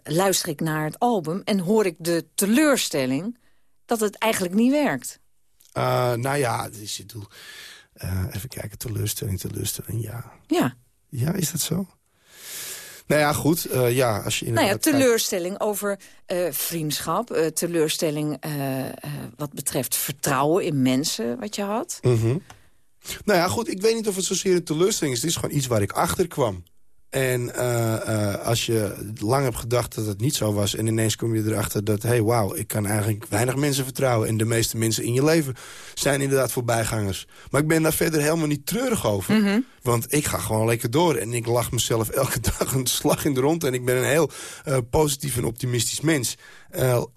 luister ik naar het album en hoor ik de teleurstelling dat het eigenlijk niet werkt. Uh, nou ja, dus je doel, even kijken, teleurstelling, teleurstelling, ja. Ja. Ja, is dat zo? Nou ja, goed. Uh, ja, als je nou ja, teleurstelling kijkt... over uh, vriendschap. Uh, teleurstelling wat betreft vertrouwen in mensen wat je had. Mm nou ja, goed, ik weet niet of het zozeer een teleurstelling is. Het is gewoon iets waar ik achter kwam. En uh, uh, als je lang hebt gedacht dat het niet zo was... en ineens kom je erachter dat, hey, wauw, ik kan eigenlijk weinig mensen vertrouwen... en de meeste mensen in je leven zijn inderdaad voorbijgangers. Maar ik ben daar verder helemaal niet treurig over. Mm -hmm. Want ik ga gewoon lekker door en ik lach mezelf elke dag een slag in de rond... en ik ben een heel uh, positief en optimistisch mens.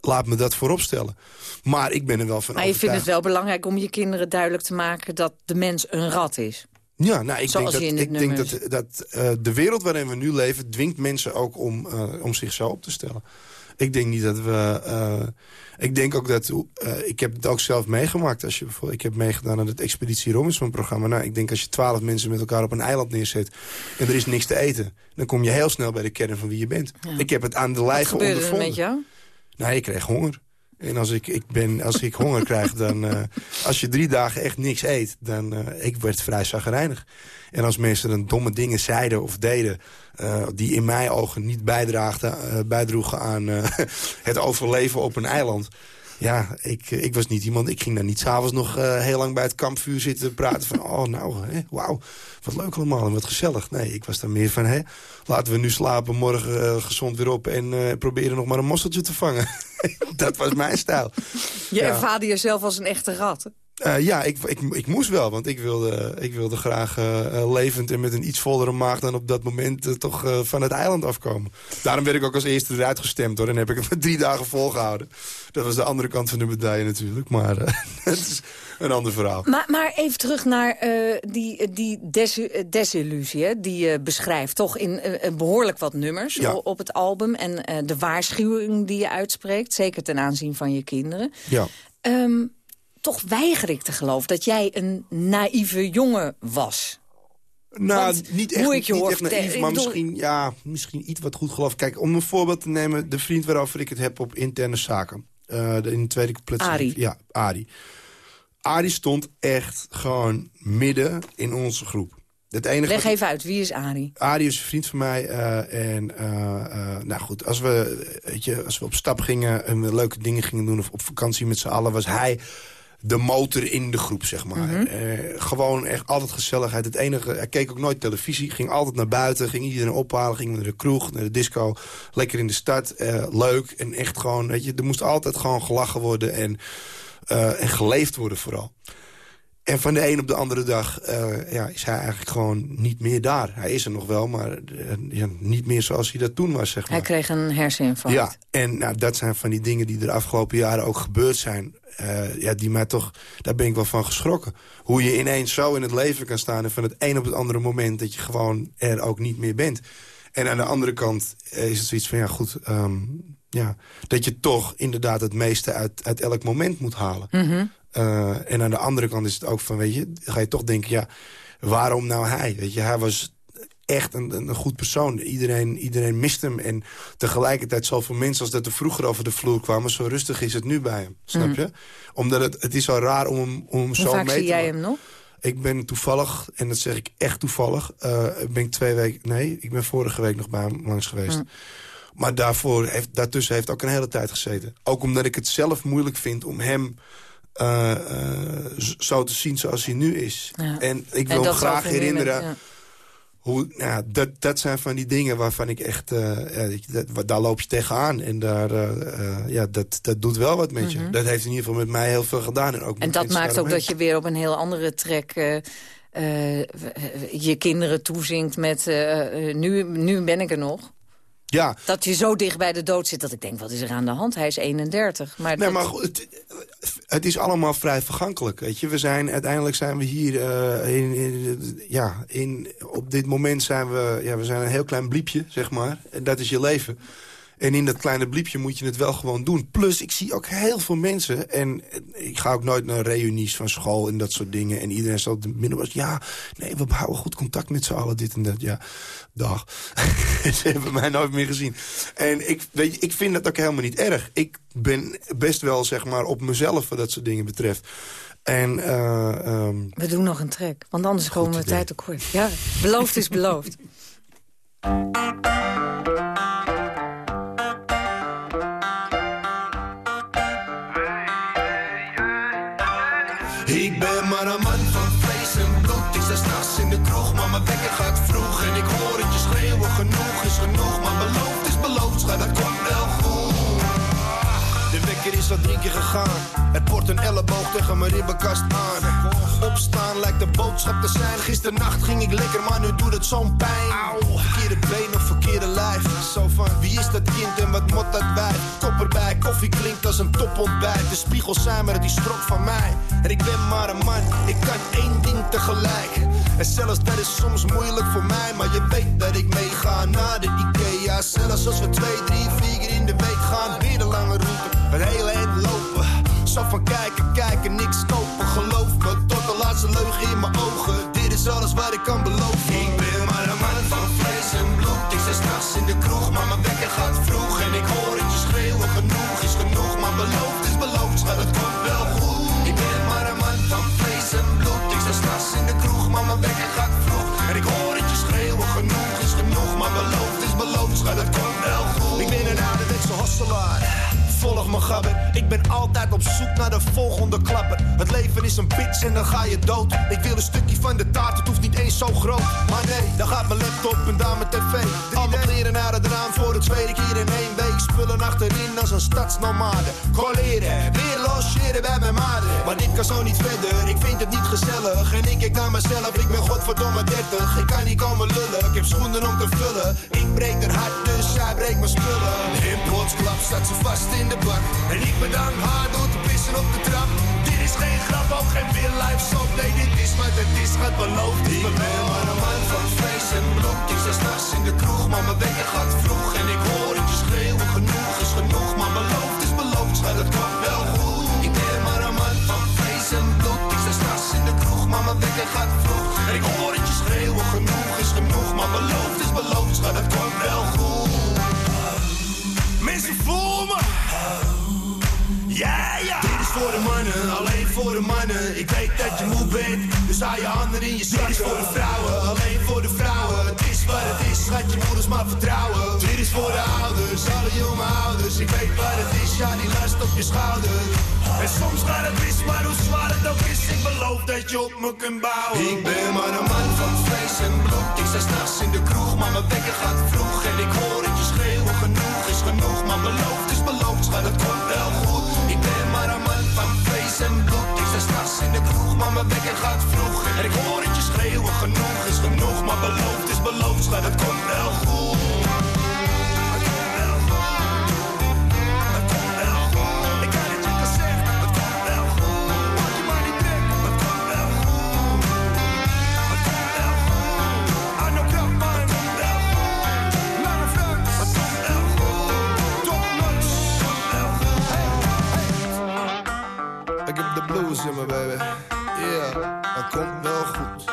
laat me dat vooropstellen. Maar ik ben er wel van Maar je vindt het wel belangrijk om je kinderen duidelijk te maken... dat de mens een rat is? Ja, nou, ik denk dat, ik denk dat, dat uh, de wereld waarin we nu leven... dwingt mensen ook om, uh, om zich zo op te stellen. Ik denk niet dat we... Uh, ik denk ook dat... ik heb het ook zelf meegemaakt. Als je, ik heb meegedaan aan het Expeditie Robinson-programma. Nou, ik denk als je twaalf mensen met elkaar op een eiland neerzet... en er is niks te eten... dan kom je heel snel bij de kern van wie je bent. Ja. Ik heb het aan de lijve ondervonden. Wat met jou? Nou, ik kreeg honger. En als ik, ik, ben, als ik honger krijg, dan... Uh, als je drie dagen echt niks eet, dan... Uh, ik werd vrij zagrijnig. En als mensen dan domme dingen zeiden of deden... Uh, die in mijn ogen niet bijdraagden, bijdroegen aan het overleven op een eiland... Ja, ik, ik was niet iemand... Ik ging daar niet s'avonds nog heel lang bij het kampvuur zitten praten van... oh, nou, wauw, wat leuk allemaal en wat gezellig. Nee, ik was daar meer van, hè, laten we nu slapen, morgen gezond weer op... en proberen nog maar een mosseltje te vangen. dat was mijn stijl. Je ja. ervaarde jezelf als een echte rat. Uh, ja, ik, ik, ik moest wel, want ik wilde, ik wilde graag uh, levend en met een iets vollere maag dan op dat moment uh, toch van het eiland afkomen. Daarom werd ik ook als eerste eruit gestemd hoor. En heb ik het drie dagen volgehouden. Dat was de andere kant van de medaille natuurlijk. Maar het is een ander verhaal. Maar, maar even terug naar die, die desillusie hè, die je beschrijft. Toch in behoorlijk wat nummers ja. op het album. En de waarschuwing die je uitspreekt. Zeker ten aanzien van je kinderen. Ja. Um, toch weiger ik te geloven dat jij een naïeve jongen was. Nou, Want, niet echt, niet echt naïef, maar misschien, ja, misschien iets wat goed geloof. Kijk, om een voorbeeld te nemen, de vriend waarover ik het heb op interne zaken. Uh, in de tweede plaats. Ari. Ja, Ari. Ari stond echt gewoon midden in onze groep. Het enige Leg even uit, wie is Ari? Ari is een vriend van mij. Uh, en uh, nou goed, als we, weet je, als we op stap gingen en we leuke dingen gingen doen... of op vakantie met z'n allen, was hij de motor in de groep, zeg maar. Mm gewoon echt altijd gezelligheid. Het enige, hij keek ook nooit televisie, ging altijd naar buiten... ging iedereen ophalen, ging naar de kroeg, naar de disco... lekker in de stad, uh, leuk en echt gewoon... Weet je, er moest altijd gewoon gelachen worden en, uh, en geleefd worden vooral. En van de een op de andere dag ja, is hij eigenlijk gewoon niet meer daar. Hij is er nog wel, maar ja, niet meer zoals hij dat toen was. Zeg maar. Hij kreeg een herseninfarct. Ja, en nou, dat zijn van die dingen die de afgelopen jaren ook gebeurd zijn. Uh, ja, die mij toch, daar ben ik wel van geschrokken. Hoe je ineens zo in het leven kan staan... en van het een op het andere moment dat je gewoon er ook niet meer bent. En aan de andere kant is het zoiets van, ja goed... Um, ja, dat je toch inderdaad het meeste uit, uit elk moment moet halen. Mm -hmm. Uh, en aan de andere kant is het ook van, weet je, ga je toch denken, ja, waarom nou hij? Weet je, hij was echt een, een, een goed persoon. Iedereen, iedereen mist hem. En tegelijkertijd zoveel mensen als dat er vroeger over de vloer kwamen... zo rustig is het nu bij hem, snap Mm. je? Omdat het, het is zo raar om hem, om hem zo mee zie te jij maken. hem nog? Ik ben toevallig, en dat zeg ik echt toevallig... eh, ben ik twee weken... Nee, ik ben vorige week nog bij hem langs geweest. Mm. Maar daarvoor heeft, daartussen heeft ook een hele tijd gezeten. Ook omdat ik het zelf moeilijk vind om hem... z- zo te zien zoals hij nu is. Ja. En ik En wil dat graag herinneren... ja. Hoe, nou, dat, dat zijn van die dingen waarvan ik echt... eh, ja, dat- daar loop je tegenaan. En daar, eh, eh, ja, dat, dat doet wel wat met je. Mhm. Dat heeft in ieder geval met mij heel veel gedaan. En, ook En dat maakt ook dat je weer op een heel andere trek... je kinderen toezingt met... nu, nu ben ik er nog. Ja, Dat je zo dicht bij de dood zit dat ik denk, wat is er aan de hand? Hij is 31. Maar, Nee, dat- maar goed, het, het is allemaal vrij vergankelijk, weet je. We zijn, uiteindelijk zijn we hier, eh, in, in- ja, in, op dit moment zijn we, ja, we zijn een heel klein bliepje, zeg maar. En dat is je leven. En in dat kleine bliepje moet je het wel gewoon doen. Plus, ik zie ook heel veel mensen. En ik ga ook nooit naar reunies van school en dat soort dingen. En iedereen zal de middelbaar... Ja, nee, we houden goed contact met z'n allen, dit en dat. Ja, dag. Ze hebben mij nooit meer gezien. En ik, weet je, ik vind dat ook helemaal niet erg. Ik ben best wel, zeg maar, op mezelf wat dat soort dingen betreft. En, eh, ehm, We doen nog een trek, want anders komen we tijd tekort. Ja, beloofd is beloofd. is al drie keer gegaan. Het wordt een elleboog tegen mijn ribbenkast aan. Opstaan lijkt de boodschap te zijn. Gisternacht ging ik lekker, maar nu doet het zo'n pijn. Verkeerde been of verkeerde lijf. Zo van, wie is dat kind en wat mot dat wijf? Kop erbij, koffie klinkt als een topontbijt. De spiegels zijn maar die strok van mij. En ik ben maar een man, ik kan één ding tegelijk. En zelfs dat is soms moeilijk voor mij. Maar je weet dat ik meega naar de Ikea. Zelfs als we twee, drie, vier keer in de week gaan. Weer de lange route, het hele eind lopen. Zo van kijken, kijken, niks kopen. Geloof me, tot de laatste leugen in mijn ogen. Dit is alles wat ik kan beloven. Hosselaar. Gabber, ik ben altijd op zoek naar de volgende klapper. Het leven is een bitch en dan ga je dood. Ik wil een stukje van de taart, het hoeft niet eens zo groot. Maar nee, dan gaat mijn laptop en daar mijn tv. Al mijn kleren naar het raam voor de tweede keer in één week. Spullen achterin als een stadsnomade. Colleren, weer logeren bij mijn maden. Maar dit kan zo niet verder, ik vind het niet gezellig. En ik kijk naar mezelf, ik ben godverdomme 30. Ik kan niet komen lullen, ik heb schoenen om te vullen. Ik breek haar hart, dus zij breekt mijn spullen. In plotsklap staat ze vast in de bak. En ik bedank haar door te pissen op de trap. Dit is geen grap, ook geen real life. Nee, dit is wat het is, gaat beloofd. Ik ben maar een man van vlees en bloed. Ik sta s'nachts in de kroeg, maar mijn wekker gaat vroeg. En ik hoor het je schreeuwen, genoeg is genoeg. Maar beloofd is beloofd, schat, het komt wel goed. Ik ben maar een man van vlees en bloed. Ik sta s'nachts in de kroeg, maar mijn wekker gaat vroeg. En ik hoor het je schreeuwen, genoeg is genoeg. Maar beloofd is beloofd, schat, het komt wel goed. Mensen voor me. Ja, ja. Dit is voor de mannen, alleen voor de mannen. Ik weet dat je moe bent, dus hou je handen in je zak. Dit is voor de vrouwen, alleen voor de vrouwen. Het is wat het is, schat je moeders maar vertrouwen. Dit is voor de ouders, alle jonge ouders. Ik weet wat het is, ja, die last op je schouder. En soms gaat het mis, maar hoe zwaar het ook is, ik beloof dat je op me kunt bouwen. Ik ben maar een man van vlees en bloed. Ik sta s'nachts in de kroeg, maar mijn wekker gaat vroeg. En ik hoor genoeg. Maar beloofd is beloofd, schat, het komt wel goed. Ik ben maar een man van vlees en bloed. Ik sta s'nachts in de kroeg, maar mijn wekker gaat vroeg. En ik hoor het je schreeuwen, genoeg is genoeg. Maar beloofd is beloofd, schat, het komt wel goed. In me, baby. Yeah, het komt wel goed.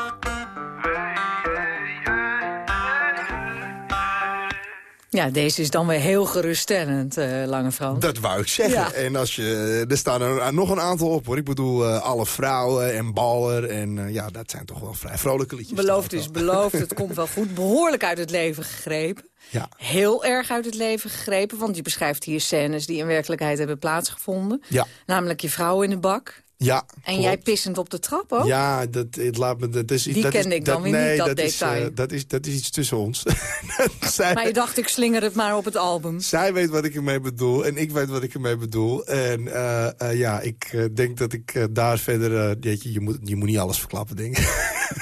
Ja, deze is dan weer heel geruststellend, uh, Lange Frans. Dat wou ik zeggen. Ja. En als je, er staan er nog een aantal op, hoor. Ik bedoel, uh, alle vrouwen en baller. En uh, ja, dat zijn toch wel vrij vrolijke liedjes. Beloofd is beloofd, het komt wel goed. Behoorlijk uit het leven gegrepen. Ja. Heel erg uit het leven gegrepen, want je beschrijft hier scènes... die in werkelijkheid hebben plaatsgevonden. Ja. Namelijk je vrouw in de bak. Ja, En klopt. jij pissend op de trap ook? Ja, dat, het laat me, dat is, Die dat kende is, ik dan dat, weer nee, niet, dat dat Is, detail. uh, dat, is, dat is iets tussen ons. zij, Maar je dacht, ik slinger het maar op het album. zij weet wat ik ermee bedoel en ik weet wat ik ermee bedoel. En uh, uh, ja, ik denk dat ik daar verder... je, moet, je moet niet alles verklappen, denk ik.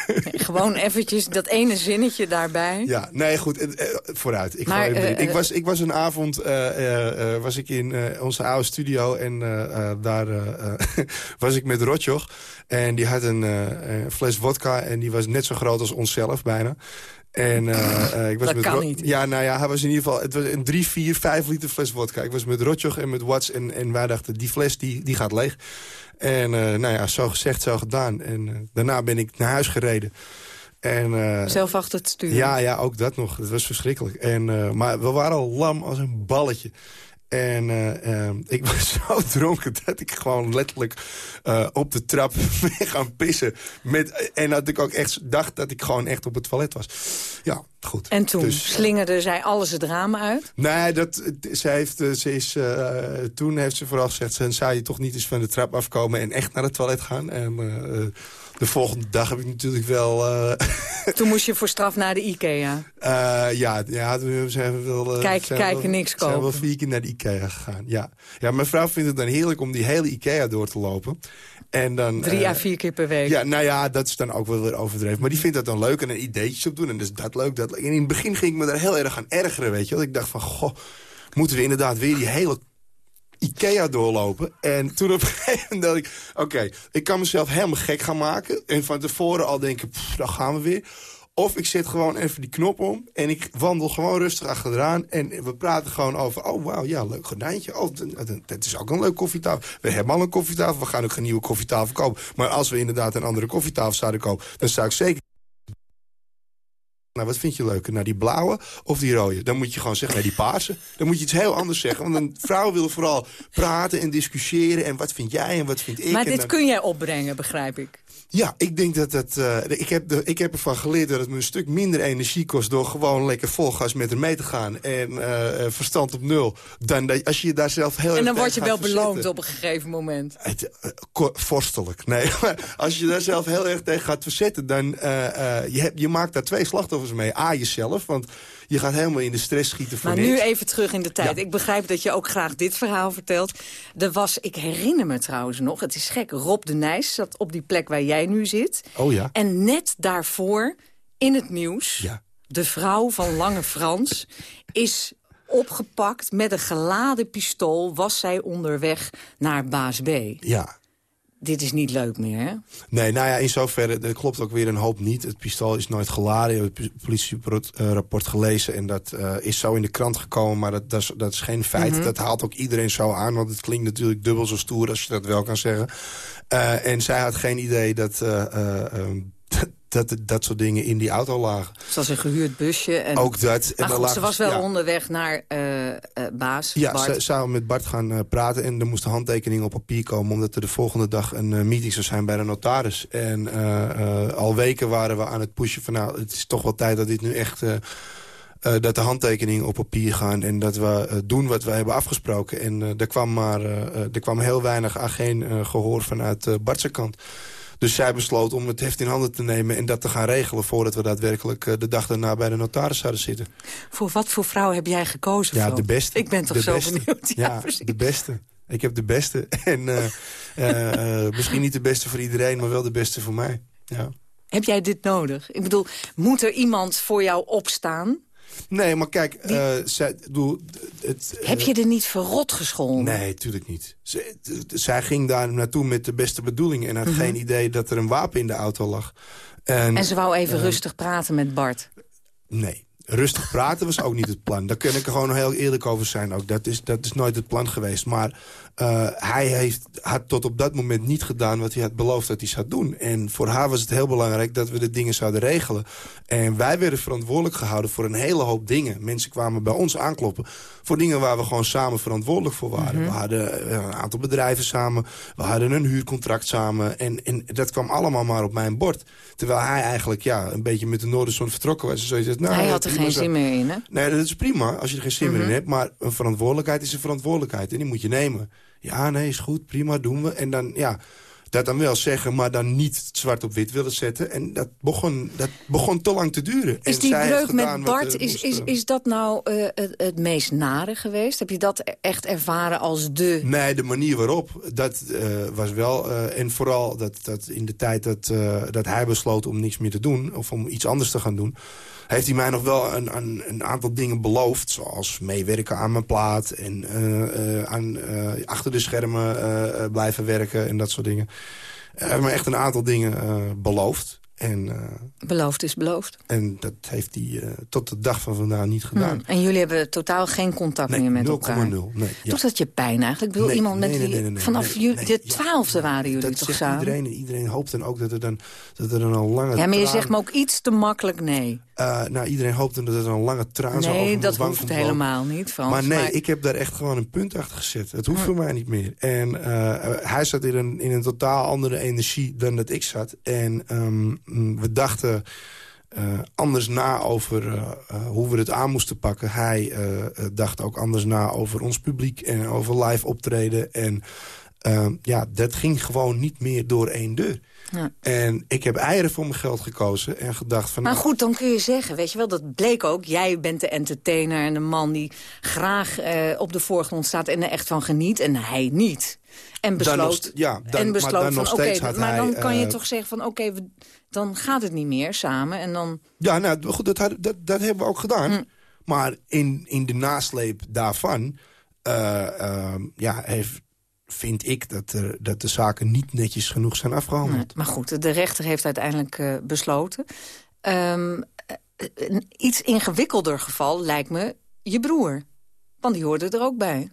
Gewoon eventjes dat ene zinnetje daarbij. Ja, nee, goed, vooruit. Ik, Maar, ik, was, ik was een avond was ik in onze oude studio en daar was ik met Rotjoch. En die had een, fles vodka en die was net zo groot als onszelf bijna. En, uh, ik was dat met kan niet. Ja, nou ja, hij was in ieder geval... Het was een 3, 4, 5 liter fles vodka. Ik was met Rotjoch en met Watts en, en wij dachten, die fles die, die gaat leeg. En nou ja, zo gezegd, zo gedaan. En daarna ben ik naar huis gereden. En, uh, Zelf achter het stuur. Ja, ja, ook dat nog. Dat was verschrikkelijk. En, uh, maar we waren al lam als een balletje. En uh, ik was zo dronken dat ik gewoon letterlijk op de trap ben gaan pissen. Met, en dat ik ook echt dacht dat ik gewoon echt op het toilet was. Ja, goed. En toen dus, slingerde zij alles het raam uit? Nee, dat, ze heeft, ze is, toen heeft ze vooral gezegd... Ze zou je toch niet eens van de trap afkomen en echt naar het toilet gaan. En, de volgende dag heb ik natuurlijk wel... Uh... Toen moest je voor straf naar de Ikea? Uh, ja, ja, we zijn wel... Uh, Kijk, zijn kijken, wel, niks kopen. zijn wel vier keer naar de Ikea gegaan, ja. Ja, mijn vrouw vindt het dan heerlijk om die hele Ikea door te lopen. En dan, Drie à vier keer per week? Ja, nou ja, dat is dan ook wel weer overdreven. Maar die vindt dat dan leuk en een ideetjes op doen. En dus dat leuk, dat leuk. En in het begin ging ik me daar heel erg aan ergeren, weet je wel. Ik dacht van, goh, moeten we inderdaad weer die hele Ikea doorlopen. En toen op een gegeven moment dacht ik... oké, ik kan mezelf helemaal gek gaan maken. En van tevoren al denken, pff, daar gaan we weer. Of ik zet gewoon even die knop om. En ik wandel gewoon rustig achteraan. En we praten gewoon over... oh, wauw, ja, leuk gordijntje. Oh, dat is ook een leuk koffietafel. We hebben al een koffietafel. We gaan ook geen nieuwe koffietafel kopen. Maar als we inderdaad een andere koffietafel zouden kopen... dan zou ik zeker... Nou, wat vind je leuker? Nou, die blauwe of die rode? Dan moet je gewoon zeggen, nee, die paarse. Dan moet je iets heel anders zeggen. Want een vrouw wil vooral praten en discussiëren. En wat vind jij en wat vind ik? Maar dit dan... kun jij opbrengen, begrijp ik. Ja, ik denk dat het... Uh, ik, heb de, ik heb ervan geleerd dat het me een stuk minder energie kost... door gewoon lekker vol gas met haar mee te gaan. En uh, verstand op nul. Dan als je je daar zelf heel En dan word je wel verzetten. beloond op een gegeven moment. Het, uh, vorstelijk. Nee, als je daar zelf heel erg tegen gaat verzetten... dan je, hebt, je maakt daar twee slachtoffers mee. A, jezelf, want je gaat helemaal in de stress schieten voor Maar niks. nu even terug in de tijd. Ja. Ik begrijp dat je ook graag dit verhaal vertelt. Er was, ik herinner me trouwens nog, het is gek... Rob de Nijs zat op die plek waar jij nu zit. Oh ja. En net daarvoor, in het nieuws... Ja. de vrouw van Lange Frans is opgepakt met een geladen pistool... was zij onderweg naar baas B. Ja. Dit is niet leuk meer, hè? Nee, nou ja, in zoverre, dat klopt ook weer een hoop niet. Het pistool is nooit geladen. Je hebt het politierapport gelezen en dat uh, is zo in de krant gekomen. Maar dat, dat, is, dat is geen feit. Mhm. Mm -hmm. Dat haalt ook iedereen zo aan, want het klinkt natuurlijk dubbel zo stoer als je dat wel kan zeggen. Uh, en zij had geen idee dat... Uh, dat, dat dat soort dingen in die auto lagen. Zoals een gehuurd busje. En... Ook dat. Maar goed, ze was wel ja. onderweg naar uh, uh, baas, Ja, Bart. ze zou met Bart gaan uh, praten en er moest een handtekening op papier komen... omdat er de volgende dag een meeting zou zijn bij de notaris. En al weken waren we aan het pushen van... nou, het is toch wel tijd dat dit nu echt... Uh, dat de handtekeningen op papier gaan en dat we uh, doen wat we hebben afgesproken. En uh, er, kwam maar, er kwam heel weinig aan geen gehoor vanuit Bartse kant. Dus zij besloot om het heft in handen te nemen en dat te gaan regelen... voordat we daadwerkelijk uh, de dag daarna bij de notaris zouden zitten. Voor wat voor vrouw heb jij gekozen, Ja, de beste. Ik ben toch de zo beste. benieuwd. Ja, de beste. Ik heb de beste. En uh, misschien niet de beste voor iedereen, maar wel de beste voor mij. Ja. Heb jij dit nodig? Ik bedoel, moet er iemand voor jou opstaan? Nee, maar kijk, uh, zij, doe, het, Heb je er niet verrot gescholden? Nee, tuurlijk niet. Z zij ging daar naartoe met de beste bedoelingen... en had mm -hmm. geen idee dat er een wapen in de auto lag. En, en ze wou even uh, rustig praten met Bart? Nee. rustig praten was ook niet het plan. Daar kan ik er gewoon heel eerlijk over zijn. Ook. Dat, is, dat is nooit het plan geweest. Maar uh, hij heeft, had tot op dat moment niet gedaan wat hij had beloofd dat hij zou doen. En voor haar was het heel belangrijk dat we de dingen zouden regelen. En wij werden verantwoordelijk gehouden voor een hele hoop dingen. Mensen kwamen bij ons aankloppen voor dingen waar we gewoon samen verantwoordelijk voor waren. We hadden een aantal bedrijven samen. We hadden een huurcontract samen. En, en dat kwam allemaal maar op mijn bord. Terwijl hij eigenlijk ja, een beetje met de Noorderzon vertrokken was. En zo nou, hij had er geen zin meer in, hè? Nee, dat is prima als je er geen zin meer in hebt. Maar een verantwoordelijkheid is een verantwoordelijkheid. En die moet je nemen. Ja, nee, is goed, prima, doen we. En dan, ja, dat dan wel zeggen, maar dan niet zwart op wit willen zetten. En dat begon, dat begon te lang te duren. Is die breuk met Bart, is, is, is dat nou uh, het, het, meest nare geweest? Heb je dat echt ervaren als de... Nee, de manier waarop, dat uh, was wel... Uh, en vooral dat, dat in de tijd dat, dat hij besloot om niks meer te doen... of om iets anders te gaan doen heeft hij mij nog wel een, een, een, aantal dingen beloofd. Zoals meewerken aan mijn plaat en uh, uh, aan, uh, achter de schermen blijven werken en dat soort dingen. Hij heeft me echt een aantal dingen beloofd. En, beloofd is beloofd. En dat heeft hij uh, tot de dag van vandaag niet gedaan. Hmm. En jullie hebben totaal geen contact nee, meer met elkaar? 0,0. Nee, ja. Doet dat je pijn eigenlijk? Ik bedoel, iemand met wie... vanaf jullie, de twaalfde waren jullie dat toch samen? Iedereen, iedereen hoopt dan ook dat er dan, dat er dan een lange Ja, maar je zegt me ook iets te makkelijk nee. Uh, nou, iedereen hoopt dan dat er een lange traan zou over Nee, dat hoeft het helemaal niet, Frans. Maar nee, maar... ik heb daar echt gewoon een punt achter gezet. Het hoeft hm. voor mij niet meer. En uh, hij zat in een, in een totaal andere energie dan dat ik zat. En um, we dachten uh, anders na over uh, uh, hoe we het aan moesten pakken. Hij dacht ook anders na over ons publiek en over live optreden. En ehm, ja, dat ging gewoon niet meer door één deur. Ja. En ik heb eieren voor mijn geld gekozen en gedacht van... Maar goed, dan kun je zeggen, weet je wel, dat bleek ook. Jij bent de entertainer en de man die graag op de voorgrond staat... en er echt van geniet en hij niet. En besloot, nog, ja, dan, en besloot maar dan van, oké, maar hij, dan kan je uh, toch zeggen van, oké, dan gaat het niet meer samen en dan... Ja, nou, goed, dat, dat, dat hebben we ook gedaan. Hm. Maar in, in de nasleep daarvan, uh, uh, ja, heeft, vind ik dat, er, dat de zaken niet netjes genoeg zijn afgehandeld. Nee, maar goed, de rechter heeft uiteindelijk uh, besloten. Um, een iets ingewikkelder geval lijkt me je broer. Want die hoorde er ook bij.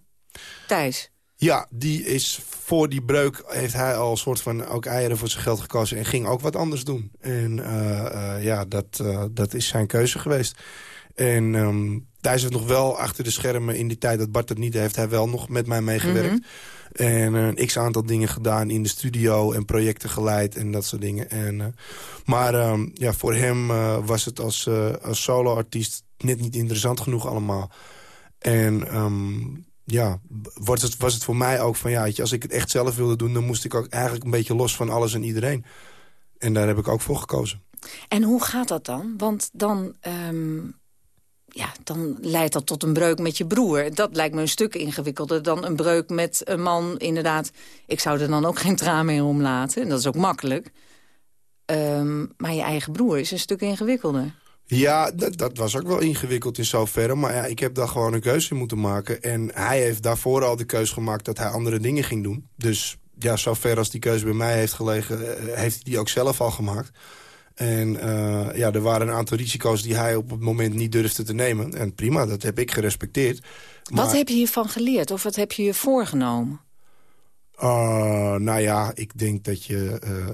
Thijs. Ja, die is voor die breuk heeft hij al een soort van ook eieren voor zijn geld gekozen en ging ook wat anders doen. En uh, uh, ja, dat, uh, dat is zijn keuze geweest. En um, Thijs heeft nog wel achter de schermen in die tijd dat Bart het niet heeft, hij wel nog met mij meegewerkt. Mm -hmm. En een x-aantal dingen gedaan in de studio en projecten geleid en dat soort dingen. En, maar um, ja, voor hem was het als, als solo-artiest net niet interessant genoeg allemaal. En um, ja, was het, was het voor mij ook van... ja, als ik het echt zelf wilde doen... dan moest ik ook eigenlijk een beetje los van alles en iedereen. En daar heb ik ook voor gekozen. En hoe gaat dat dan? Want dan, um, ja, dan leidt dat tot een breuk met je broer. Dat lijkt me een stuk ingewikkelder dan een breuk met een man. Inderdaad, ik zou er dan ook geen traan meer om laten. Dat is ook makkelijk. Um, maar je eigen broer is een stuk ingewikkelder. Ja, dat, was ook wel ingewikkeld in zoverre. Maar ja, ik heb daar gewoon een keuze in moeten maken. En hij heeft daarvoor al de keuze gemaakt dat hij andere dingen ging doen. Dus ja, zover als die keuze bij mij heeft gelegen... heeft hij die ook zelf al gemaakt. En uh, ja, er waren een aantal risico's die hij op het moment niet durfde te nemen. En prima, dat heb ik gerespecteerd. Maar... Wat heb je hiervan geleerd? Of wat heb je je voorgenomen? Uh, nou ja, ik denk dat je... Uh,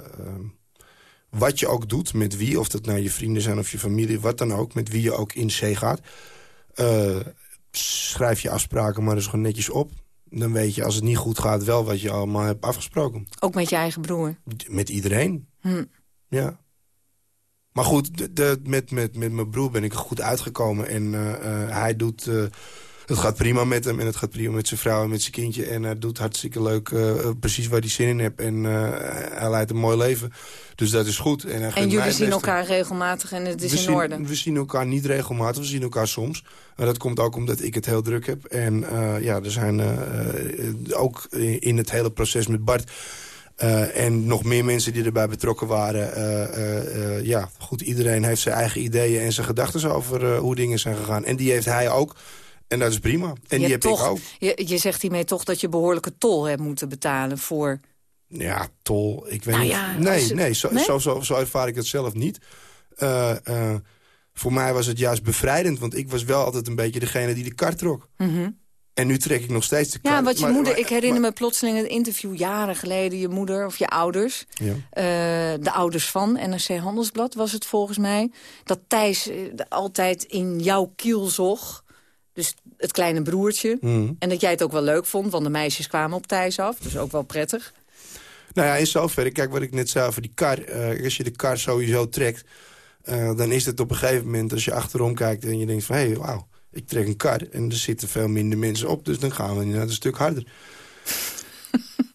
wat je ook doet, met wie, of dat nou je vrienden zijn of je familie... wat dan ook, met wie je ook in zee gaat... Schrijf je afspraken maar eens gewoon netjes op. Dan weet je, als het niet goed gaat, wel wat je allemaal hebt afgesproken. Ook met je eigen broer? Met iedereen, hm. ja. Maar goed, de, de, met, met, met mijn broer ben ik er goed uitgekomen. En uh, uh, hij doet... het gaat prima met hem en het gaat prima met zijn vrouw en met zijn kindje. En hij doet hartstikke leuk, precies waar hij zin in heeft. En hij leidt een mooi leven. Dus dat is goed. En, en jullie zien elkaar regelmatig en het is we in zien, orde? We zien elkaar niet regelmatig, we zien elkaar soms. Maar dat komt ook omdat ik het heel druk heb. En uh, ja, er zijn ook in het hele proces met Bart... Uh, en nog meer mensen die erbij betrokken waren. Uh, uh, ja, goed, iedereen heeft zijn eigen ideeën en zijn gedachten over hoe dingen zijn gegaan. En die heeft hij ook. En dat is prima. En je die heb toch, ik ook. Je, je zegt hiermee toch dat je behoorlijke tol hebt moeten betalen voor... Ja, tol. Ik weet nou niet. Ja, nee, nee, zo, nee? Zo, zo, zo, ervaar ik het zelf niet. Voor mij was het juist bevrijdend. Want ik was wel altijd een beetje degene die de kar trok. Mhm. En nu trek ik nog steeds de kar. Ja, wat je Maar- moeder... maar- ik herinner me plotseling een interview jaren geleden. Je moeder of je ouders. Ja. eh, de ouders van NRC Handelsblad was het volgens mij. Dat Thijs eh, altijd in jouw kiel zog. Dus het kleine broertje. Mhm. En dat jij het ook wel leuk vond, want de meisjes kwamen op Thijs af. Dus ook wel prettig. Nou ja, in zoverre, kijk wat ik net zei over die kar. eh, als je de kar sowieso trekt, dan is het op een gegeven moment... als je achterom kijkt en je denkt van... hé, hey, wauw, ik trek een kar en er zitten veel minder mensen op... dus dan gaan we inderdaad een stuk harder.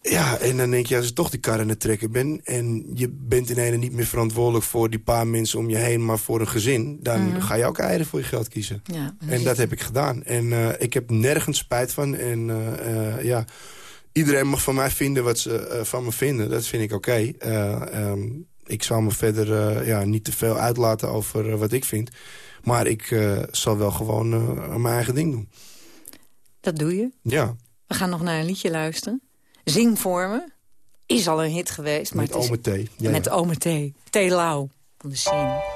ja, en dan denk je, als ik toch die kar aan het trekken ben... en je bent in ene niet meer verantwoordelijk voor die paar mensen om je heen... maar voor een gezin, dan Mhm. ga je ook eieren voor je geld kiezen. Ja, En dat heb ik gedaan. En eh, ik heb nergens spijt van. En eh, eh, ja, iedereen mag van mij vinden wat ze van me vinden. Dat vind ik oké. Eh, ehm, ik zal me verder ja, niet te veel uitlaten over wat ik vind. Maar ik eh, zal wel gewoon eh, mijn eigen ding doen. Dat doe je. Ja, We gaan nog naar een liedje luisteren. Zing voor me. Is al een hit geweest. Maar met ome thee. Ja, met ja. ome thee. Thee Lau van de Scene.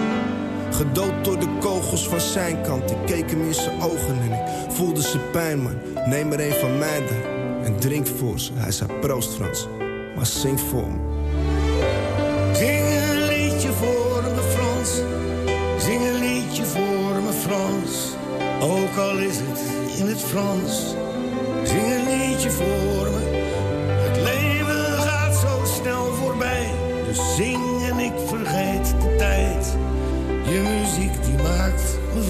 Gedood door de kogels van zijn kant. Ik keek hem in zijn ogen en ik voelde zijn pijn, man. Neem er een van mij en drink voor ze. Hij zei proost Frans, maar zing voor me. Zing een liedje voor me Frans. Zing een liedje voor me Frans. Ook al is het in het Frans. Zing een liedje voor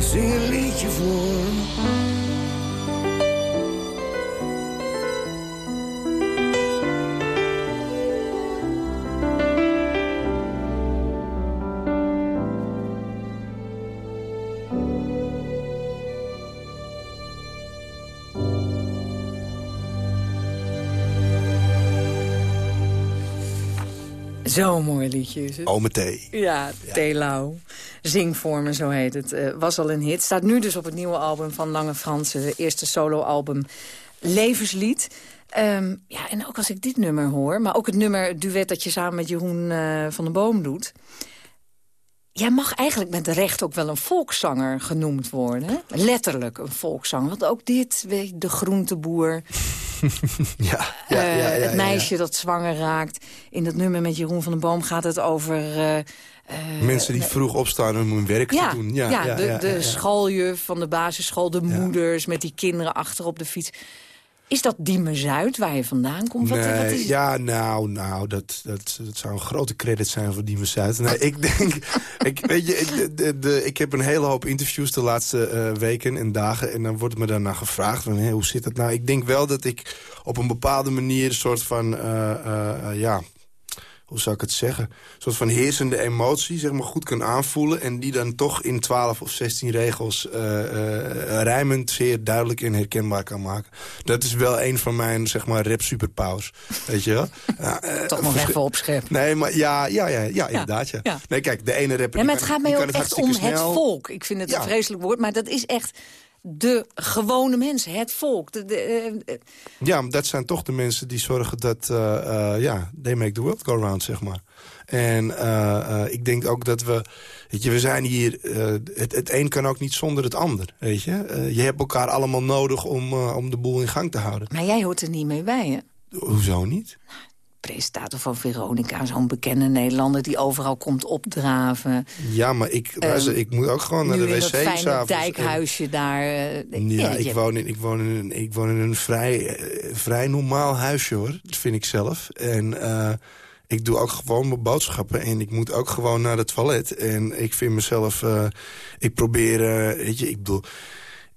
Zing een liedje voor Zo'n mooi liedje is het. Ome thee. Ja, Telau. Zing voor me, zo heet het. Eh, was al een hit. Staat nu dus op het nieuwe album van Lange Frans. Het eerste soloalbum levenslied. Ehm, ja, en ook als ik dit nummer hoor, maar ook het nummer het duet dat je samen met Jeroen eh, van den Boom doet. Jij mag eigenlijk met recht ook wel een volkszanger genoemd worden. Letterlijk een volkszanger. Want ook dit, de groenteboer. ja, ja, eh, ja, ja, het meisje dat zwanger raakt. In dat nummer met Jeroen van den Boom gaat het over... eh, eh, Mensen die vroeg opstaan om hun werk te doen. Ja, ja, ja, de, ja, de schooljuf van de basisschool, de moeders met die kinderen achter op de fiets. Is dat Diemen Zuid waar je vandaan komt? Wat, Nee, wat is het? ja, nou, nou dat, dat, dat zou een grote credit zijn voor Diemen Zuid. Nee, ik denk, ik, weet je, ik- de, ik heb een hele hoop interviews de laatste eh, weken en dagen. En dan wordt me daarna gevraagd, van, hé, hoe zit dat nou? Ik denk wel dat ik op een bepaalde manier een soort van, eh, eh, ja... Hoe zou ik het zeggen? Een soort van heersende emotie, zeg maar, goed kan aanvoelen... en die dan toch in 12 of 16 regels eh, rijmend zeer duidelijk en herkenbaar kan maken. Dat is wel een van mijn, zeg maar, rap superpowers. Weet je wel? Ja, eh, Toch nog even opscheppen. Nee, maar ja, ja, ja, ja, inderdaad, ja. ja. Nee, kijk, de ene rapper... Ja, maar het kan- gaat mij ook echt om hartstikke het snel. volk. Ik vind het een vreselijk woord, maar dat is echt de gewone mensen, het volk. De, de, eh, eh, Ja, dat zijn toch de mensen die zorgen dat... eh, ja, they make the world go round, zeg maar. En ik denk ook dat we... Weet je, we zijn hier... het, het een kan ook niet zonder het ander, weet je. Je hebt elkaar allemaal nodig om, om de boel in gang te houden. maar jij hoort er niet mee bij, hè? Hoezo niet? Presentator van Veronica, zo'n bekende Nederlander... die overal komt opdraven. Ja, maar ik, luister, ik moet ook gewoon naar nu de in wc dat fijne s'avonds. en- dijkhuisje daar. eh, Ja, ik woon, in, ik, woon in een, ik woon in een vrij, eh, vrij normaal huisje, hoor. Dat vind ik zelf. En eh, ik doe ook gewoon mijn boodschappen. En ik moet ook gewoon naar het toilet. En ik vind mezelf... eh, ik probeer... eh, weet je, ik bedoel...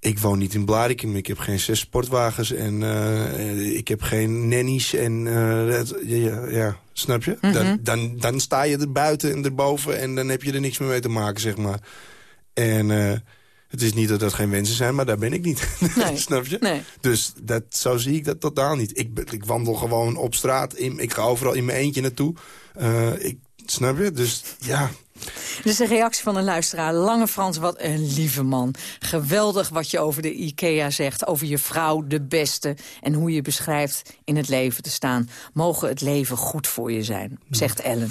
Ik woon niet in Blarikum, ik heb geen zes sportwagens en eh, ik heb geen nannies. En, eh, dat- ja, ja, snap je? Mhm. dan, dan, dan sta je er buiten en erboven en dan heb je er niks meer mee te maken, zeg maar. En eh, het is niet dat dat geen wensen zijn, maar daar ben ik niet. Nee. snap je? Nee. Dus dat, zo zie ik dat totaal niet. Ik, ik wandel gewoon op straat, in, ik ga overal in mijn eentje naartoe. Ik, snap je? Dus ja... Is een reactie van een luisteraar. Lange Frans, wat een lieve man. Geweldig wat je over de IKEA zegt. Over je vrouw, de beste. En hoe je beschrijft in het leven te staan. Mogen het leven goed voor je zijn, zegt Ellen.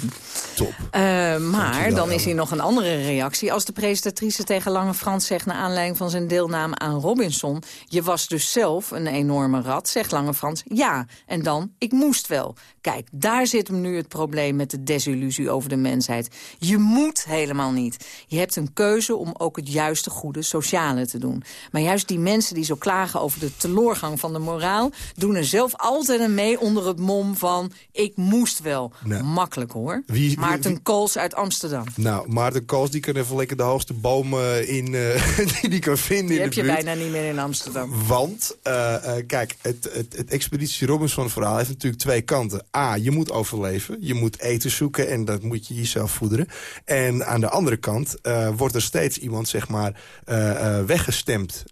Top. Eh, maar dan is hier nog een andere reactie. Als de presentatrice tegen Lange Frans zegt... naar aanleiding van zijn deelname aan Robinson... je was dus zelf een enorme rat, zegt Lange Frans. Ja, en dan, ik moest wel. Kijk, daar zit hem nu het probleem met de desillusie over de mensheid. Je moet helemaal niet. Je hebt een keuze om ook het juiste goede sociale te doen. Maar juist die mensen die zo klagen over de teloorgang van de moraal... doen er zelf altijd aan mee onder het mom van... ik moest wel. Nee. Makkelijk hoor. Wie- wie- Maarten wie- Kools uit Amsterdam. Nou, Maarten Koos die kan even lekker de hoogste bomen in, eh, die die kan vinden Die in heb de je buurt. bijna niet meer in Amsterdam. Want, eh, eh, kijk, het, het, het Expeditie Robinson verhaal heeft natuurlijk twee kanten. A, je moet overleven. Je moet eten zoeken en dat moet je jezelf voederen. En aan de andere kant eh, wordt er steeds iemand, zeg maar, eh, eh, weggestemd.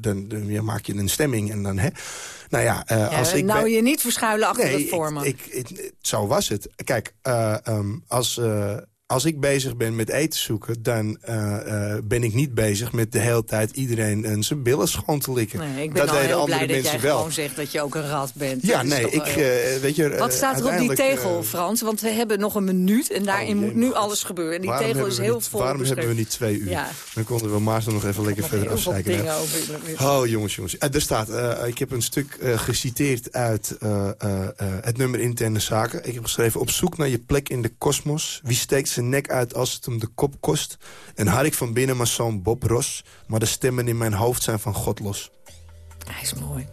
Dan, dan ja, maak je een stemming en dan, hè. Nou ja, Ja, als ik... nou ben- je niet verschuilen achter Nee, het format. Ik, ik, ik- zo was het. Kijk, eh, ehm, als, als ik bezig ben met eten zoeken... dan eh, eh, ben ik niet bezig met de hele tijd iedereen en zijn billen schoon te likken. Nee, ik ben dat al deden heel andere blij dat jij wel. gewoon zegt dat je ook een rat bent. Ja, Dat nee, ik, heel- eh, weet je... Wat eh, staat er op die tegel, eh, Frans? Want we hebben nog een minuut en daarin Oh, moet nu alles gebeuren. En die waarom tegel is heel niet- vol Waarom hebben we niet twee uur? Ja. Dan konden we Maarten nog even lekker verder afzeiken. Oh, jongens, jongens. Eh, er staat, eh, ik heb een stuk eh, geciteerd uit eh, eh, eh, het nummer Interne Zaken. Ik heb geschreven, op zoek naar je plek in de kosmos. Wie steekt zijn nek uit als het hem de kop kost? En had ik van binnen maar zo'n Bob Ross. Maar de stemmen in mijn hoofd zijn van God los. Hij is mooi.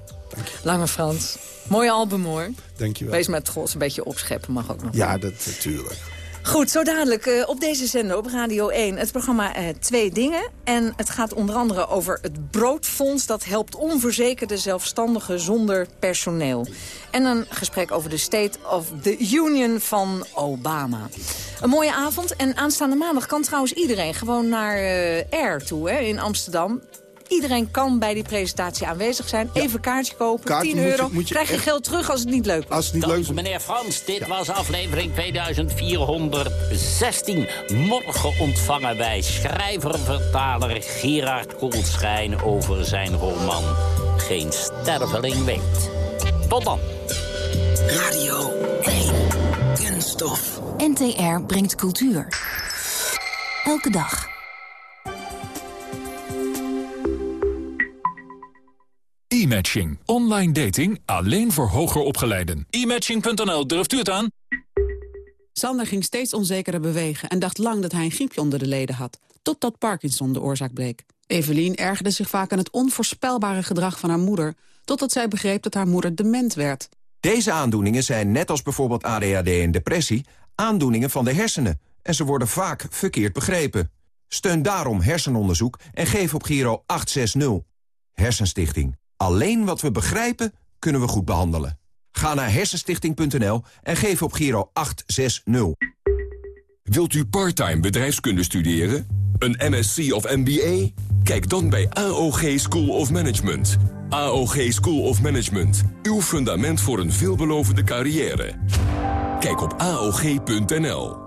Lange Frans. Mooi album hoor. Dankjewel. Wees met trots een beetje opscheppen mag ook nog. Ja, dat natuurlijk. Goed, zo dadelijk eh, op deze zender op Radio 1 het programma eh, Twee Dingen. En het gaat onder andere over het broodfonds... dat helpt onverzekerde zelfstandigen zonder personeel. En een gesprek over de State of the Union van Obama. Een mooie avond. En aanstaande maandag kan trouwens iedereen gewoon naar eh Air toe hè, in Amsterdam. Iedereen kan bij die presentatie aanwezig zijn. Even kaartje kopen, Kaartje 10 moet je- euro. moet je Krijg je echt- geld terug als het niet leuk was. Als het niet leuk is... meneer Frans, dit was aflevering 2416. Morgen ontvangen wij schrijver-vertaler Gerard Koolschijn over zijn roman geen sterveling weet. Tot dan. Radio 1. Kunststof. NTR brengt cultuur. Elke dag. E-matching. Online dating alleen voor hoger opgeleiden. E-matching.nl, durft u het aan? Sander ging steeds onzekerder bewegen en dacht lang dat hij een griepje onder de leden had. Totdat Parkinson de oorzaak bleek. Evelien ergerde zich vaak aan het onvoorspelbare gedrag van haar moeder... totdat zij begreep dat haar moeder dement werd. Deze aandoeningen zijn, net als bijvoorbeeld ADHD en depressie... aandoeningen van de hersenen en ze worden vaak verkeerd begrepen. Steun daarom hersenonderzoek en geef op Giro 860. Hersenstichting. Alleen wat we begrijpen, kunnen we goed behandelen. Ga naar hersenstichting.nl en geef op Giro 860. Wilt u parttime bedrijfskunde studeren? Een MSc of MBA? Kijk dan bij AOG School of Management. AOG School of Management. Uw fundament voor een veelbelovende carrière. Kijk op AOG.nl.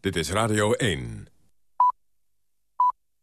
Dit is Radio 1.